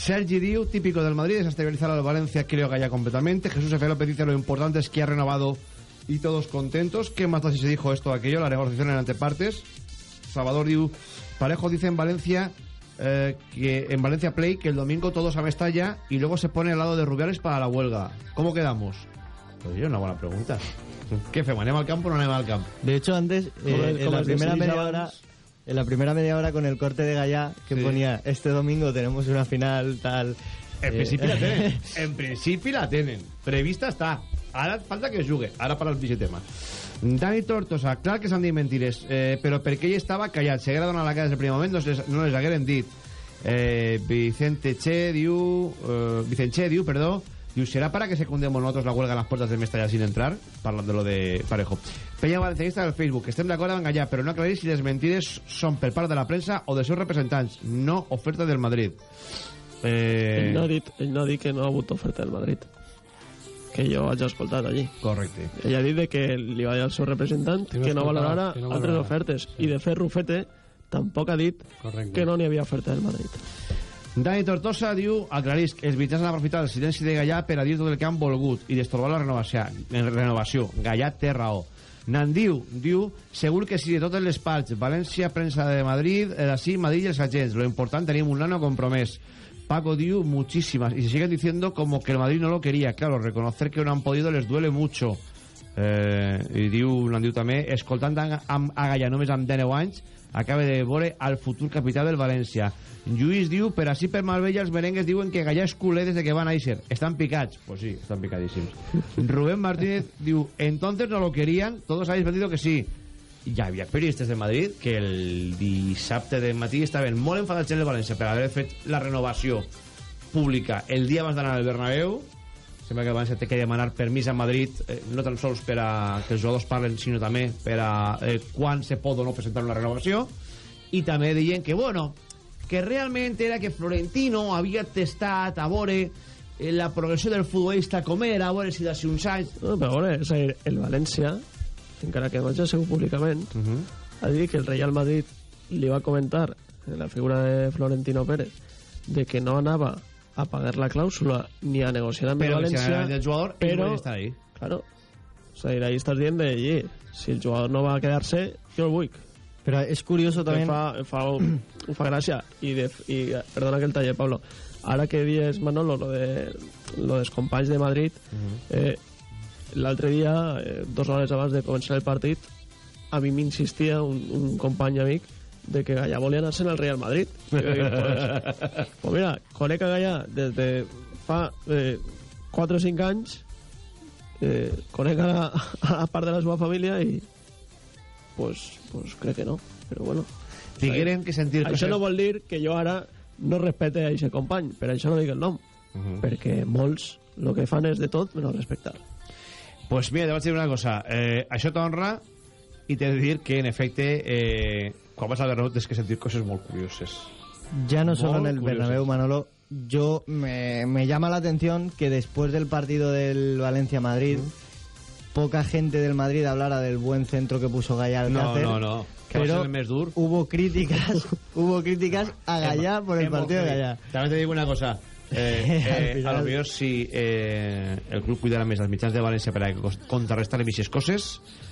Sergi Diu, típico del Madrid, desestabilizar al Valencia, creo que haya completamente. Jesús F. López dice lo importante es que ha renovado y todos contentos. ¿Qué más si se dijo esto o aquello? La negociación en antepartes. Salvador Diu, Parejo dice en Valencia eh, que en Valencia Play que el domingo todos a Mestalla y luego se pone al lado de Rubiales para la huelga. ¿Cómo quedamos? Pues yo, una buena pregunta. [laughs] ¿Qué femos? ¿Anem al campo o no anem al campo? De hecho, antes, eh, en, la primera media hora, en la primera media hora con el corte de Gallá, que Sí. ponía, este domingo tenemos una final tal... En eh, principi la tenen. [laughs] En principi la tenen. Prevista està. Ara falta que jugui. Ara parla el tema. Dani Tortosa, clar que s'han dit mentires, eh, però per què ell estava callat? Si haguera donat la cara des del primer moment, no les, no les hagueren dit. Eh, Vicente Che diu... Eh, Vicente Che diu, perdó, diu, ¿será para que secundemos nosotros la huelga a las puertas de Mestalla sin entrar? Parlant de lo de Parejo. Peña Valencianista del Facebook, estem d'acord amb Gallà, però no aclarir si les mentires són per part de la premsa o dels seus representants, no oferta del Madrid. Eh... Ell, no ha dit, ell no ha dit que no ha hagut oferta del Madrid. Que jo vaig escoltar allí. Correcte. Ell ha dit de que li va dir al seu representant Que no que no valorara que no altres valorara. ofertes. I de fer Rufete tampoc ha dit Correcte. que no n'hi havia oferta del Madrid. Dani Tortosa diu, aclarisc, els mitjans han aprofitat el silenci de Gallà per a dir tot el que han volgut i destorbar la renovació. En renovació. Gallà té raó. Nandiu diu, segur que si de totes les parts, València, premsa de Madrid, el así, Madrid y els agents, lo important tenim un nano compromès. Paco diu, muchísimas. Y se siguen diciendo como que el Madrid no lo quería. Claro, reconocer que no han podido les duele mucho. Eh, I diu, Nandiu també, escoltant a, a, a Gallà només amb 19 anys, acaba de veure al futur capità del València. Lluís diu, per així per Marbella els merengues diuen que Gallà és culer des de que van a néixer. Estan picats. Pues sí, estan picadíssims. Rubén Martínez [laughs] diu, entonces no lo querían, todos habéis vendido que sí. Hi havia periodistes de Madrid que el dissabte de matí estaven molt enfadats en el València per haver fet la renovació pública el dia abans d'anar al Bernabéu sembla que el València té que demanar permís a Madrid eh, no tan sols per a que els jugadors parlen sinó també per a eh, quan se pot o no presentar una renovació i també deien que bueno que realment era que Florentino havia testat a veure eh, la progressió del futbolista com era, a veure si d'ací uns anys No, però a veure, és a dir, el València, encara que no hagi sigut públicament, uh -huh. ha dit que el Real Madrid li va comentar en la figura de Florentino Pérez de que no anava a pagar la clàusula ni a negociar amb el que si València, anava el jugador, però, volia estar ahí. Claro, o sea, ahí estàs dient de, "Oye, si el jugador no va a quedar-se, jo el vull. Pero es curioso también... Em fa, em fa, em fa gràcia. I, de, i perdona que el talle, Pablo. Ara que dies, Manolo, lo, de, lo dels companys de Madrid, eh, l'altre dia, eh, dos hores abans de començar el partit, a mi m'insistia un, un company amic de que Gallà volia anar-se'n al Real Madrid. Jo dic, pues, [laughs] pues mira, conec a Gallà des de fa eh, 4 o 5 anys, eh, conec a, la- a la part de la seva família i pues, pues crec que no, però bueno. Digueren que sentir... Això no vol dir que jo ara no respecte a aquest company, per això no dic el nom, perquè molts el que fan és de tot menys respectar. Pues mira, te vaig dir una cosa. Eh, això t'honra i t'he de dir que, en efecte, eh, quan vas al Bernabéu tens que sentir coses molt curioses. Ya no solo en el curiosas. Bernabéu, Manolo. Yo me, me llama la atención que después del partido del Valencia-Madrid, poca gente del Madrid hablara del buen centro que puso Gallá al No, no, no. Pero hubo críticas, [laughs] hubo críticas a Gallá por el partido de. Gallá. También te digo una cosa. [laughs] Eh, eh, a lo millor si eh, el club cuidara més els mitjans de València per a que cos- contrarrestar aquestes coses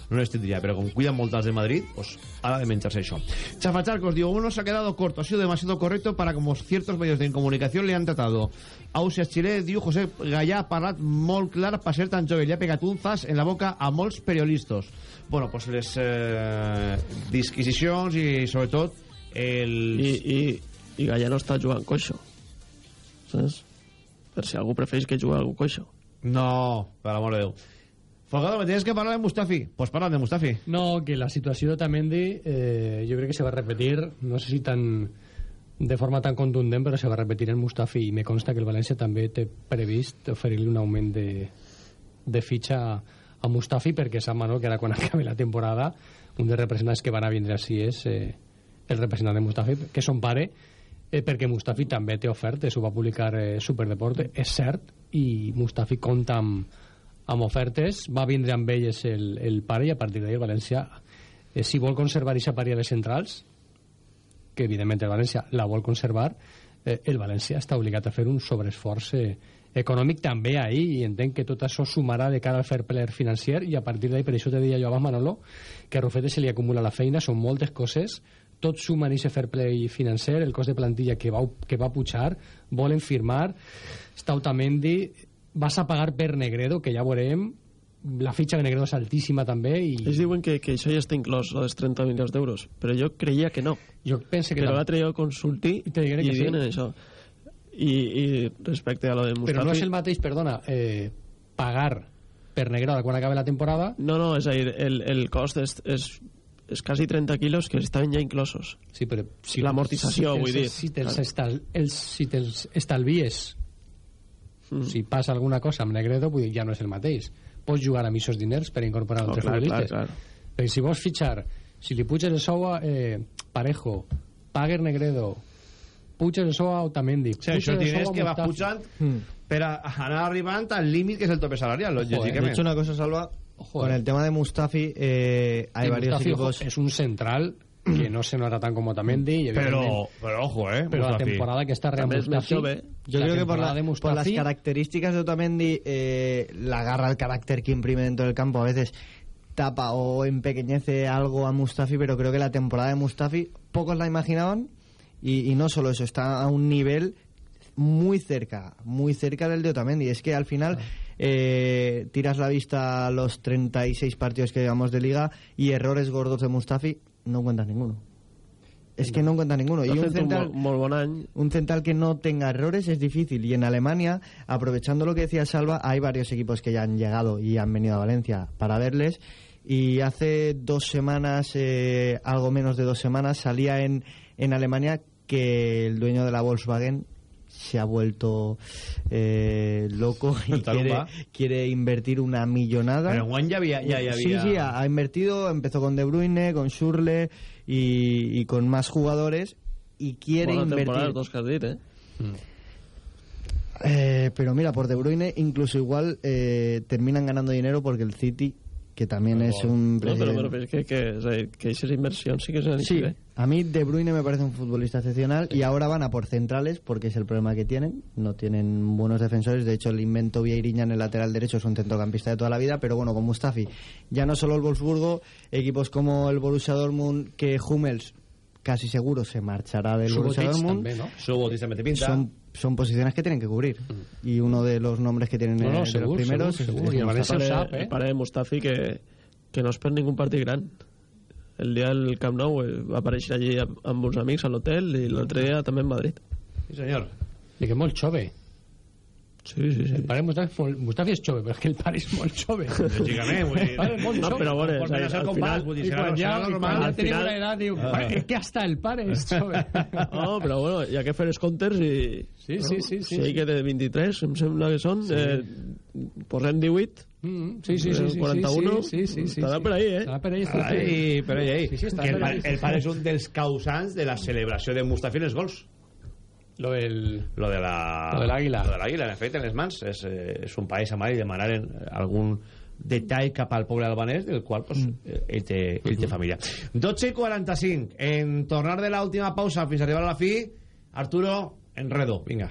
no les tindria, però com cuidan molt de Madrid pues ha de menjarse això Chafacharcos, digo, uno se ha quedado corto ha sido demasiado correcto para como ciertos medios de comunicación le han tratado Ausias Chile, diu José Gallà ha parlat molt clar per ser tan jove, li ha pegat en la boca a molts periodistes bueno, pues les eh, disquisicions i sobretot el... I, i, i Gallà no està jugant coixo. Saps? Per si algú prefereix que jugui algú coixo. No, per l'amor de Déu. Folgado, me tienes que parlar de Mustafi. Pues parla de Mustafi. No, que la situació de Tamendi eh, jo crec que se va repetir, no sé si tan de forma tan contundent, però se va repetir en Mustafi i me consta que el València també té previst oferir-li un augment de, de fitxa a Mustafi perquè sap Manol que ara quan [laughs] acabi la temporada un dels representants que van a vindre així és eh, el representant de Mustafi que son pare eh, perquè Mustafi també té ofertes ho va publicar eh, Superdeporte és cert i Mustafi compta amb, amb ofertes va vindre amb elles el, el pare i a partir d'ahir València eh, si vol conservar aquesta parella de centrals que evidentment el València la vol conservar eh, el València està obligat a fer un sobreesforç eh, econòmic també ahir i entenc que tot això sumarà de cara al fair play financier i a partir d'ahir, per això te deia jo abans Manolo que a Rufete se li acumula la feina són moltes coses tot suma en aquest fair play financer el cost de plantilla que va, que va pujar volen firmar Stautamendi vas a pagar per Negredo que ja veurem la fitxa de Negredo és altíssima també i Ells diuen que, que això ja està inclòs, lo dels 30 milions d'euros, però jo creia que no. jo pense que però l'altre jo consulti te diré i que sí. diuen això. I, I respecte a lo de Mustafi... però no és el mateix, perdona eh, pagar per Negredo quan acabe la temporada No, no, és a dir, el, el cost és, és, és quasi 30 quilos que estaven ja inclosos. Sí, però si, L'amortització, si vull dir. Si te'ls estal, els, si te'ls estalvies Mm. si passa alguna cosa amb Negredo vull dir, ja no és el mateix pots jugar amb aquests diners per incorporar Oh, altres clar, futbolistes clar, clar. perquè si vols fitxar si li puges el sou a eh, Parejo Paguer Negredo puges el sou a Otamendi Sí, això tienes que vas pujant per a anar arribant al límit que és el tope salarial, De lògicament. hecho, una cosa, Salva, con el tema de Mustafi, eh, hay varios Mustafi, ojo, equipos... es un central que no se nota tan como Otamendi y Pero, ojo, eh. pero la temporada que está Real Mustafi. Yo creo que por, la- las características de Otamendi, eh, la garra, el carácter que imprime dentro del campo, a veces tapa o empequeñece algo a Mustafi, pero creo que la temporada de Mustafi pocos la imaginaban y, y no solo eso, está a un nivel muy cerca, muy cerca del de Otamendi. Es que al final eh, tiras la vista a los 36 partidos que llevamos de liga y errores gordos de Mustafi no cuentas ninguno. Es que no cuenta ninguno. Y un central, un central que no tenga errores es difícil. Y en Alemania, aprovechando lo que decía Salva, hay varios equipos que ya han llegado y han venido a Valencia para verles. Y hace dos semanas, eh, algo menos de dos semanas, salía en, en Alemania que el dueño de la Volkswagen se ha vuelto eh, loco y [laughs] quiere, invertir una millonada. Pero Juan ya había- ya- ya Sí, había- sí, ha, ha invertido, empezó con De Bruyne, con Schürrle y, y con más jugadores y quiere temporada, invertir. dos dit, eh? Eh, pero mira, por De Bruyne incluso igual eh, terminan ganando dinero porque el City, que también es un No, però és que, que, és a dir, que aquestes inversions sí que s'han Sí, eh? a mí De Bruyne me parece un futbolista excepcional y ahora van a por centrales porque es el problema que tienen. No tienen buenos defensores. De hecho, el invento Vieiriña en el lateral derecho es un centrocampista de toda la vida. Pero bueno, con Mustafi, ya no solo el Wolfsburgo, equipos como el Borussia Dortmund, que Hummels casi seguro se marchará del Borussia Dortmund. també, no? Subotic també té pinta. Son, son posiciones que tienen que cubrir. Y uno de los nombres que tienen No, no, de segur, los primeros segur, es- segur. el Mustafi. Sap, eh? El pare de Mustafi que, que no es perd ningú partit gran. El dia del Camp Nou eh, va aparèixer allí amb amb uns amics a l'hotel i l'altre dia també en Madrid. Sí, senyor. I que molt jove. Sí, sí, sí. El pare Mustafi, és molt- Mustafi és jove, però és que el pare és molt jove. Lògicament, [laughs] vull dir. El pare és molt No, però a veure, Quan o sigui, vayas al al final- vull dir, I quan ja, i normal. quan ja Al tenim final- una edat, diu, Ah. és que hasta el pare és jove. [laughs] No, però bueno, hi ha que fer els comptes i... Sí, sí, sí, sí, sí. que té 23, em sembla que són, Sí. eh, posem 18, Mm, sí, sí, sí, sí, 41, sí, sí, sí, sí, estarà sí. per ahí, eh? Estarà per ahí, estarà per Ai, ahí. però ell, Sí, sí, està que el, per pare, ahí, sí, el sí. pare és un dels causants de la celebració de Mustafi en els gols. Lo del... Lo de la... Lo de l'àguila. Lo de l'àguila, en efecte, en les mans. És, eh, és un país amar i demanar en algun detall cap al poble albanès del qual pues, eh, ell, té, ell té família 12 i 45 en tornar de l'última pausa fins a arribar a la fi Arturo, enredo, vinga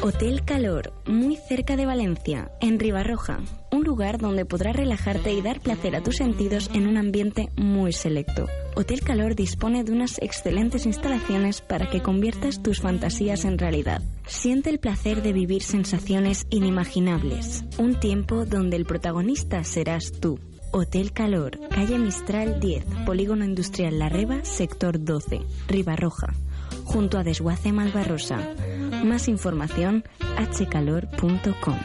Hotel Calor, muy cerca de Valencia, en Ribarroja. Un lugar donde podrás relajarte y dar placer a tus sentidos en un ambiente muy selecto. Hotel Calor dispone de unas excelentes instalaciones para que conviertas tus fantasías en realidad. Siente el placer de vivir sensaciones inimaginables. Un tiempo donde el protagonista serás tú. Hotel Calor, calle Mistral 10, Polígono Industrial La Reba, sector 12, Ribarroja, junto a Desguace Malvarrosa. Más información hcalor.com.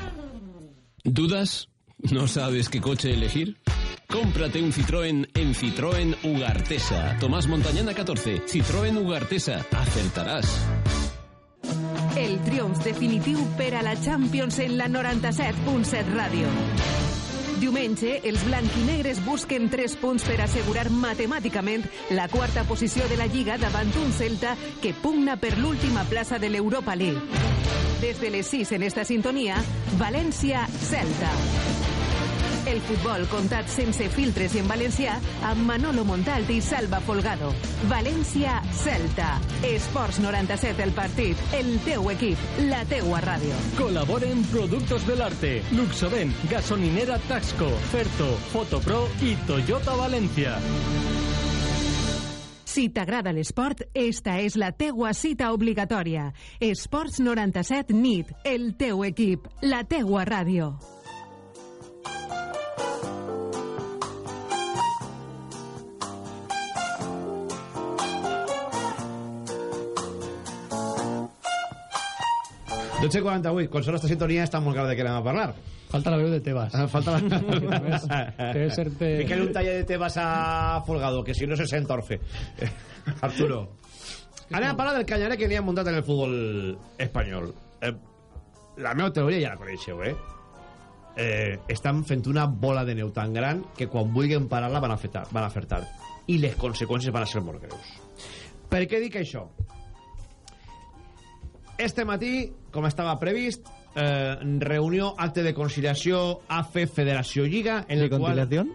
¿Dudas? ¿No sabes qué coche elegir? Cómprate un Citroën en Citroën Ugartesa. Tomás Montañana 14. Citroën Ugartesa. Acertaràs. El triomf definitiu per a la Champions en la 97.7 Ràdio. Diumenge, els blanquinegres busquen 3 punts per assegurar matemàticament la quarta posició de la Lliga davant un Celta que pugna per l'última plaça de l'Europa League. Des de les 6 en esta sintonia, València-Celta. El futbol contat sense filtres i en valencià amb Manolo Montalt i Salva Folgado. València-Celta. Esports 97 el partit, el teu equip, la teua ràdio. Colaboren Productos del Arte, Luxoven, Gasolinera Taxco, Ferto, Fotopro i Toyota Valencia. Si t'agrada l'esport, esta és la teua cita obligatòria. Esports 97 NIT, el teu equip, la teua ràdio. Dotze 48, quan sona esta sintonia està molt clar de què anem a parlar. Falta la veu de Tebas. Ah, Falta la... Debe ser-te... Fiquem un taller de Tebas a Folgado, que si no se sent orfe. [laughs] Arturo. Anem a parlar del canyaret que n'hi ha muntat en el futbol espanyol. Eh, la meva teoria ja la coneixeu, eh? eh? Estan fent una bola de neu tan gran que quan vulguin parar-la van, a afectar, van a afertar. I les conseqüències van a ser molt greus. Per què dic això? Este matí, com estava previst, eh, reunió, acte de conciliació AFE Federació Lliga... En ¿De el qual... conciliación?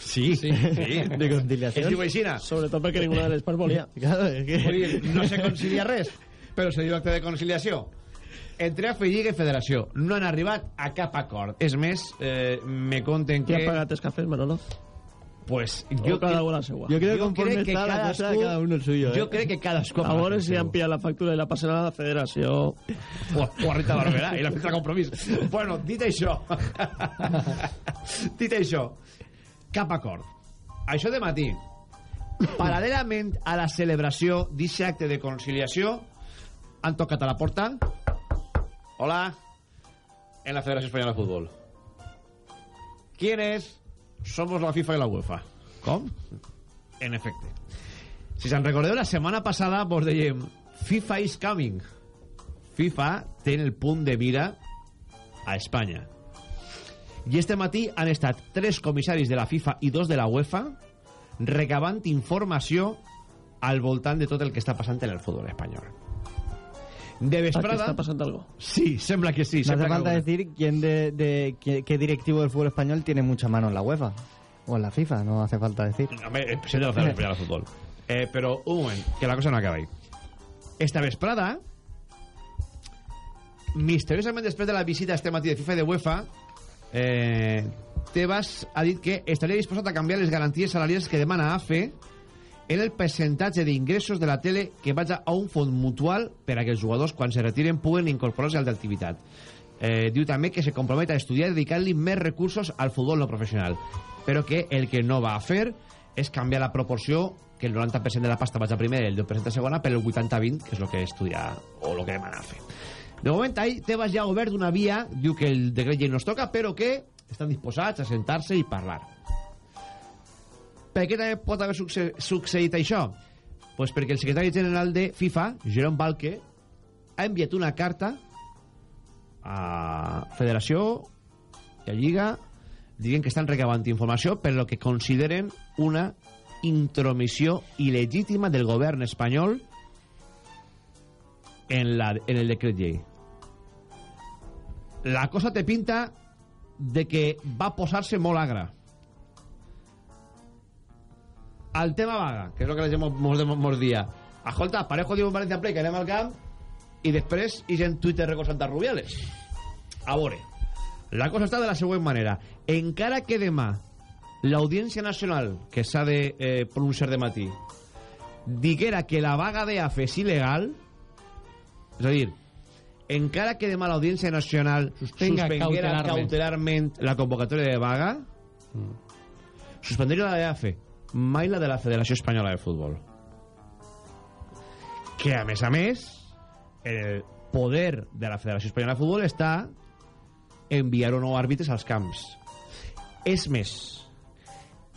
Sí, sí. ¿De [laughs] conciliación? Es diu aixina. Sobretot perquè ninguna de les parts volia. [laughs] Claro, es que... Dir, no se concilia res, però se diu acte de conciliació. Entre AFE Lliga i Federació no han arribat a cap acord. És més, eh, me conten Qui que... ha pagat els cafès, Manolo? Pues O cada uno la seua. Yo creo que conforme crec que está la cosa, cadascú- cada uno el suyo. ¿eh? Jo crec que cadascú... A veure si han pillat la factura i la passen a la federació. O, [laughs] o a Rita Barberà i la festa de compromís. bueno, dit això... [laughs] dit això, cap acord. Això de matí, paral·lelament a la celebració d'aquest acte de conciliació, han tocat a la porta. Hola, en la Federació Espanyola de Futbol. ¿Quién es? Somos la FIFA y la UEFA. Com? En efecte. Si se'n recordeu, la setmana passada vos dèiem FIFA is coming. FIFA té el punt de mira a Espanya. I este matí han estat tres comissaris de la FIFA i dos de la UEFA recabant informació al voltant de tot el que està passant en el futbol espanyol. De vesprada... està passant algo. Sí, sembla que sí. No hace falta alguna- decir quién de, de qué, qué directivo del fútbol español tiene mucha mano en la UEFA o en la FIFA, no hace falta decir. Home, el president de la Federació Espanyola de Futbol. Eh, però, un moment, que la cosa no acaba ahí. Esta vesprada, misteriosament després de la visita este matí de FIFA i de UEFA, eh, Tebas ha dit que estaria disposat a canviar les garanties salarials que demana AFE en el percentatge d'ingressos de la tele que vaja a un fons mutual per a que els jugadors, quan se retiren, puguen incorporar-se al d'activitat. Eh, diu també que se compromet a estudiar dedicant-li més recursos al futbol no professional, però que el que no va a fer és canviar la proporció que el 90% de la pasta vaig a primera i el 10% a segona per el 80-20, que és el que estudia o el que demana fer. De moment, ahí Tebas ja ha obert una via, diu que el decret llei no es toca, però que estan disposats a sentar-se i parlar. Per què també pot haver succe succeït això? Pues perquè el secretari general de FIFA, Jerome Balke, ha enviat una carta a Federació i a Lliga dient que estan recabant informació per lo que consideren una intromissió il·legítima del govern espanyol en, la, en el decret llei. La cosa te pinta de que va posar-se molt agra. Al tema vaga, que és el que la gent mos, mos, dia. Escolta, Parejo diu en Valencia Play que anem al camp i després i en Twitter recolzant a Rubiales. A veure, la cosa està de la següent manera. Encara que demà l'Audiència Nacional, que s'ha de eh, pronunciar de matí, diguera que la vaga d'EAF és il·legal, és a dir, encara que demà l'Audiència Nacional Suspenga suspenguera cautelarment. cautelarment la convocatòria de vaga, suspendria la d'EAF, mai la de la Federació Espanyola de Futbol. Que, a més a més, el poder de la Federació Espanyola de Futbol està enviar o no àrbitres als camps. És més,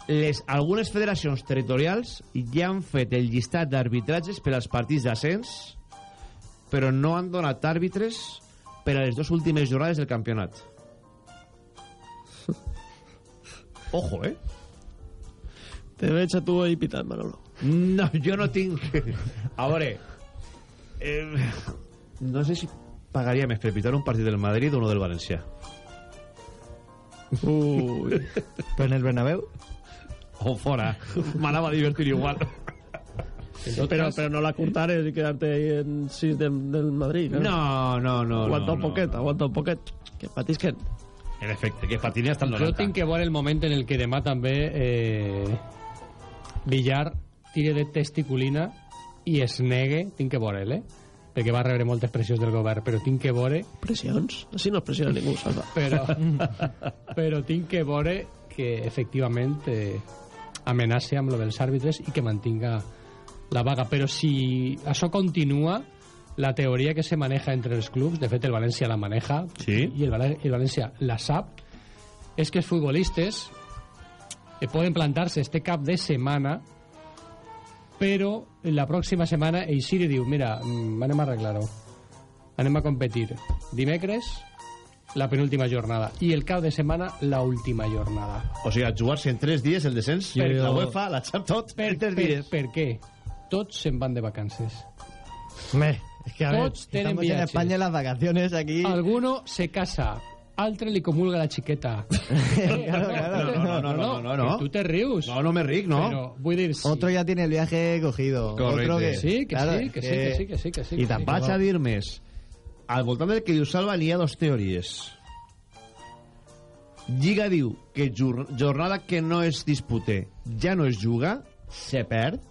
les, algunes federacions territorials ja han fet el llistat d'arbitratges per als partits d'ascens, però no han donat àrbitres per a les dues últimes jornades del campionat. [laughs] Ojo, eh? Te veig a tu ahí pitant, Manolo. No, jo no tinc... A veure... Eh, no sé si pagaria més per pitar un partit del Madrid o uno del València. Ui. Però en el Bernabéu? O fora. M'anava a divertir igual. Però, però no la cortares i quedar-te ahí en 6 del, del Madrid. No, no, no. Aguanta no, un no. poquet, aguanta un poquet. Que patisquen. En efecte, que patini hasta el Jo 90. tinc que veure el moment en el que demà també eh, Villar tire de testiculina i es negue, tinc que veure'l, eh? perquè va rebre moltes pressions del govern, però tinc que veure... Pressions? Així no es pressiona ningú, Salva. Però, [laughs] però tinc que veure que efectivament eh, amenaci amb lo dels àrbitres i que mantinga la vaga. Però si això continua, la teoria que se maneja entre els clubs, de fet el València la maneja, sí. i el, Val- el València la sap, és que els futbolistes eh, poden plantar-se este cap de setmana però la pròxima setmana Eixir diu, mira, mm, anem a arreglar-ho anem a competir dimecres la penúltima jornada i el cap de setmana la última jornada O sigui, a jugar-se en 3 dies el descens, Però- la UEFA, la Champ, tot, per, en 3 per, dies. per què? tots se'n van de vacances Me, es que a ver, Tots tenen estamos en viatges. España en las vacaciones aquí. alguno se casa altre li comulga la xiqueta [laughs] Claro, claro. No, no, no, no, no. que tu te rius No, no me ric, no. però vull dir sí. Otro ya tiene el viaje cogido. Correcte. Otro que, Sí, que claro, sí, que sí, que sí, que sí, que sí, I que te'n sí. vaig a dir més. Al voltant del que diu Salva n'hi ha dos teories. Lliga diu que jor- jornada que no es dispute ja no es juga, se perd,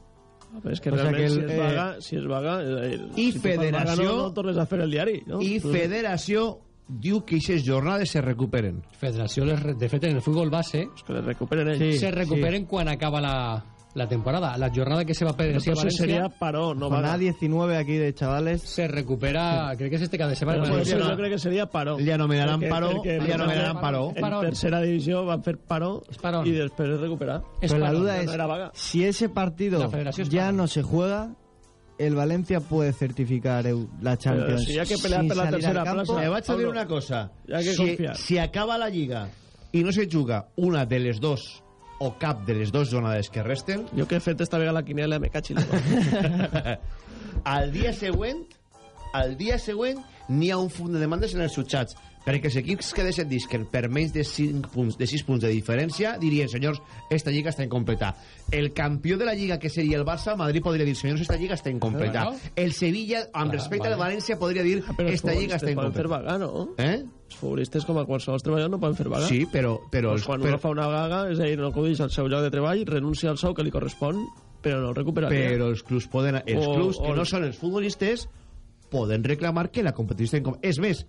Però és que O realment que si el, es eh, vaga, si es vaga... Eh, i si fas vaga, Federació- No, no tornes a fer el diari, no? i Federació diu que aquestes jornades se recuperen. Federació, les, de fet, en el futbol base És que les recuperen ells. se recuperen quan acaba la, la temporada. La jornada que se va a perder Entonces a València sería paró, no vaga. 19 aquí de chavales. se recupera, crec que és este cada setmana. Pero eso no, yo creo que sería paró. Ja anomenaran Perquè- paró, ja anomenaran paró. En Parón. tercera división van a hacer paró parón. y después recuperar. Pero la parón. duda es, si ese partido es ya parón. no se juega, el Valencia puede certificar la Champions. si hay que pelear sin por la tercera campo. plaza. Me vaig a dir Pablo, una cosa. que si, si acaba la Lliga i no se juga una de les dos o cap de les dues jornades que resten, Yo que he fet esta vegada la quiniela me cachi. [laughs] al dia següent al dia següent n'hi ha un font de demandes en els jutjats perquè els equips que deixen disquen per menys de 5 punts, de 6 punts de diferència dirien, senyors, esta lliga està incompleta el campió de la lliga que seria el Barça Madrid podria dir, senyors, esta lliga està incompleta Claro. el Sevilla, amb respecte vale. al València podria dir, Pero esta lliga està fer incompleta vaga, no? eh? Els futbolistes, com a qualsevol treballador, no poden fer vaga. Sí, però, però, Pues quan però, uno fa una vaga, és a dir, no acudeix al seu lloc de treball, renuncia al sou que li correspon però no recuperaria. Però els clubs poden... Els O- clubs que o- no són els futbolistes poden reclamar que la competició... És més,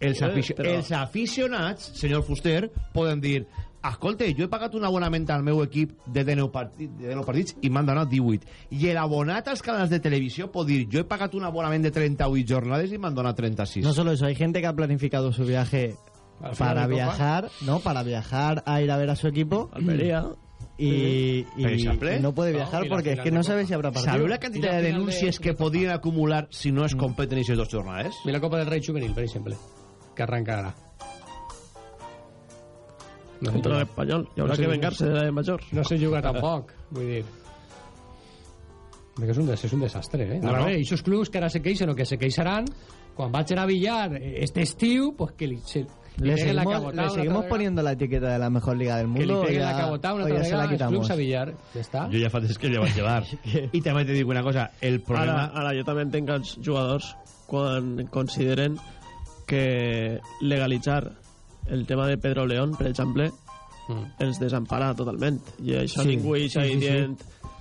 els, Eh, aficio però- els aficionats, senyor Fuster, poden dir escolta, jo he pagat un abonament al meu equip de 19, partit, de 19 partits i m'han donat 18. I l'abonat als canals de televisió pot dir jo he pagat un abonament de 38 jornades i m'han donat 36. No solo eso, hay gente que ha planificado su viaje para de viajar, ¿no? Para viajar a ir a ver a su equipo. Almería. Y, y- exemple. y no puede viajar No, porque es que de no sabe si habrá partido. Sabeu la quantitat de denúncies que podien acumular si no es competen aquestes dues jornades? I la Copa del Rei Juvenil, per exemple, que arranca ara. No sé Contra l'Espanyol. I haurà No sé que vengar-se de la de major. No sé jugar tampoc, vull dir... Perquè és un, des- és un desastre, eh? No, Ara no. bé, aquests clubs que ara se queixen o que se queixaran, quan vagin a billar este estiu, pues que li, se, li Le la seguimos, le seguimos poniendo la etiqueta de la mejor liga del que mundo. o peguen ya- la cabotá una o altra ya se la vegada quitamos. clubs a billar. Ja està. Jo ja fa temps que ja vaig llevar. [laughs] I també te dic una cosa, el problema... Ara, ara jo també entenc que els jugadors quan consideren que legalitzar el tema de Pedro León, per exemple, mm. els desempara totalment. I això Sí, ningú hi sí, sí, dient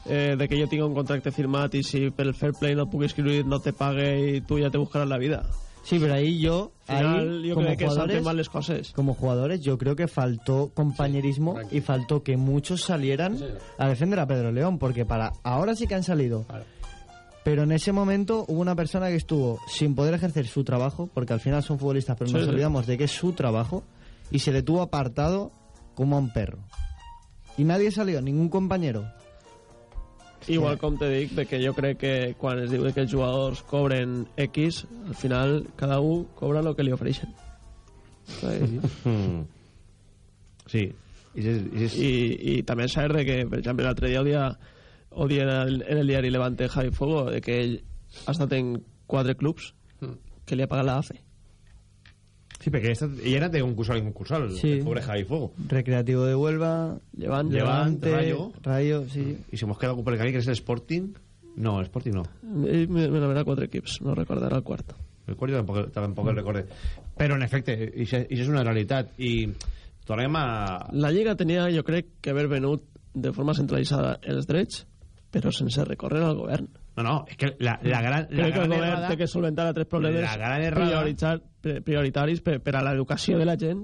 eh, de que jo tinc un contracte firmat i si per el fair play no puc escriure no te pague i tu ja te buscaràs la vida. Sí, pero ahí yo, Al final, ahí, yo como creo que jugadores, hacen mal las cosas. como jugadores, yo creo que faltó compañerismo y faltó que muchos salieran a defender a Pedro León, porque para ahora sí que han salido. Pero en ese momento hubo una persona que estuvo sin poder ejercer su trabajo, porque al final son futbolistas, pero Sí, nos sí. olvidamos de que es su trabajo, y se le tuvo apartado como a un perro. Y nadie salió, ningún compañero. Igual com te dic, de que jo crec que quan es diu de que els jugadors cobren X, al final cada un cobra el que li ofereixen. [laughs] Sí. Sí. I, i, I, també és cert de que, per exemple, l'altre dia odia en, el, en el diari Levante Javi Fogo de que ell ha estat en quatre clubs que li ha pagat la AFE. Sí, perquè ella era de concursal en concursal, Sí. el pobre Javi Fuego. Recreativo de Huelva, Levante, Levante, Rayo. Rayo, sí. Y se hemos quedado por el camino que es el Sporting. No, el Sporting no. Ell me, me nomena quatre equips, no recordarà el quart. El quart jo tampoc, tampoc el recorde. Però, en efecte, això és una realitat. I tornem a... La Lliga tenia, jo crec, que haver venut de forma centralitzada els drets, però sense recórrer al govern. No, no, és que la, la gran, la Crec que gran el govern errada... té que solventar altres problemes La gran errada- prioritaris per, per a l'educació de la gent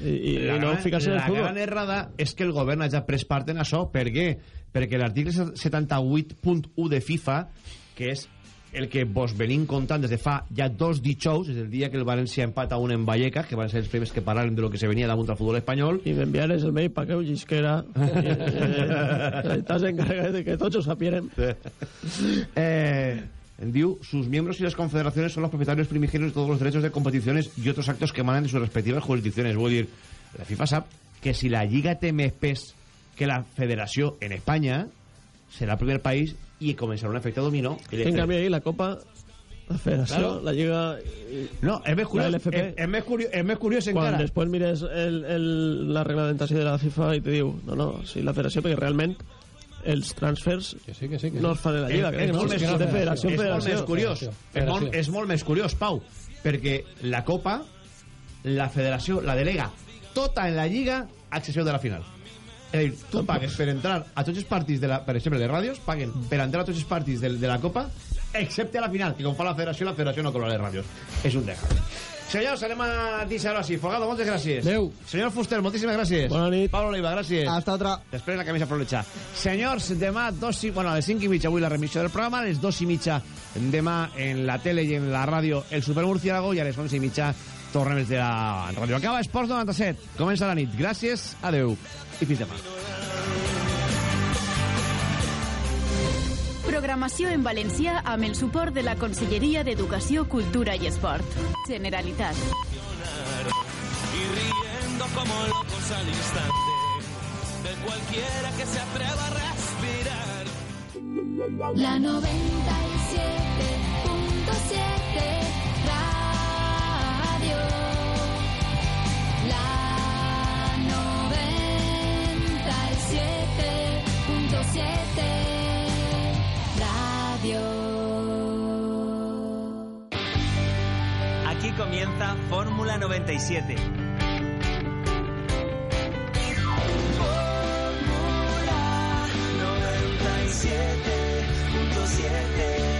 i, i, la i no ficar-se en el la gran futbol. errada és que el govern hagi pres part en això. Per què? Perquè l'article 78.1 de FIFA, que és el que vos venim contant des de fa ja dos dijous, és el dia que el València empata un en Vallecas, que van ser els primers que parlaren de lo que se venia damunt al futbol espanyol. I m'enviares el mail perquè ho llisquera. [laughs] eh, Estàs encarregat de que tots ho sapieren. Eh, diu, sus miembros y las confederaciones son los propietarios primigenios de todos los derechos de competiciones y otros actos que emanan de sus respectivas jurisdicciones. Vull dir, la FIFA sap que si la Lliga té més pes que la federació en Espanya, serà el primer país i començarà un efecte dominó. En canvi, ahí la Copa, la Federació, Claro. la Lliga... i- No, és més curiós, és, és, més curiós, és més curiós Quan encara. després mires el, el, la reglamentació de la FIFA i te diu, no, no, sí, la Federació, perquè realment els transfers Que sí, que sí, que no sí. es fan en la Lliga, és, és, no? molt més, És de Federació és molt Federació. més curiós. És molt, és molt més curiós, Pau, perquè la Copa, la Federació la delega tota en la Lliga a excepció de la final. Dir, tu pagues per entrar a tots els partits, de la, per exemple, de ràdios, paguen per entrar a tots els partits de, de la Copa, excepte a la final, que com fa la Federació, la Federació no cobra les ràdios. És un dejar. Senyors, anem a deixar-ho així. Fogado, moltes gràcies. Adéu. Senyor Fuster, moltíssimes gràcies. Bona nit. Pablo Oliva, gràcies. Hasta otra. Després la camisa prolecha. Senyors, demà dos i, bueno, a les 5 i mitja avui la remissió del programa, a les 2 i mitja demà en la tele i en la ràdio el Super Murciélago i a les 11 i mitja tornem des de la ràdio. Acaba Esports 97. Comença la nit. Gràcies, adeu i fins demà. Programació en valencià amb el suport de la Conselleria d'Educació, Cultura i Esport. Generalitat. y riendo como locos al instante de cualquiera que se atreva a respirar. La 97.7 Radio. Aquí comienza Fórmula 97. Fórmula 97.7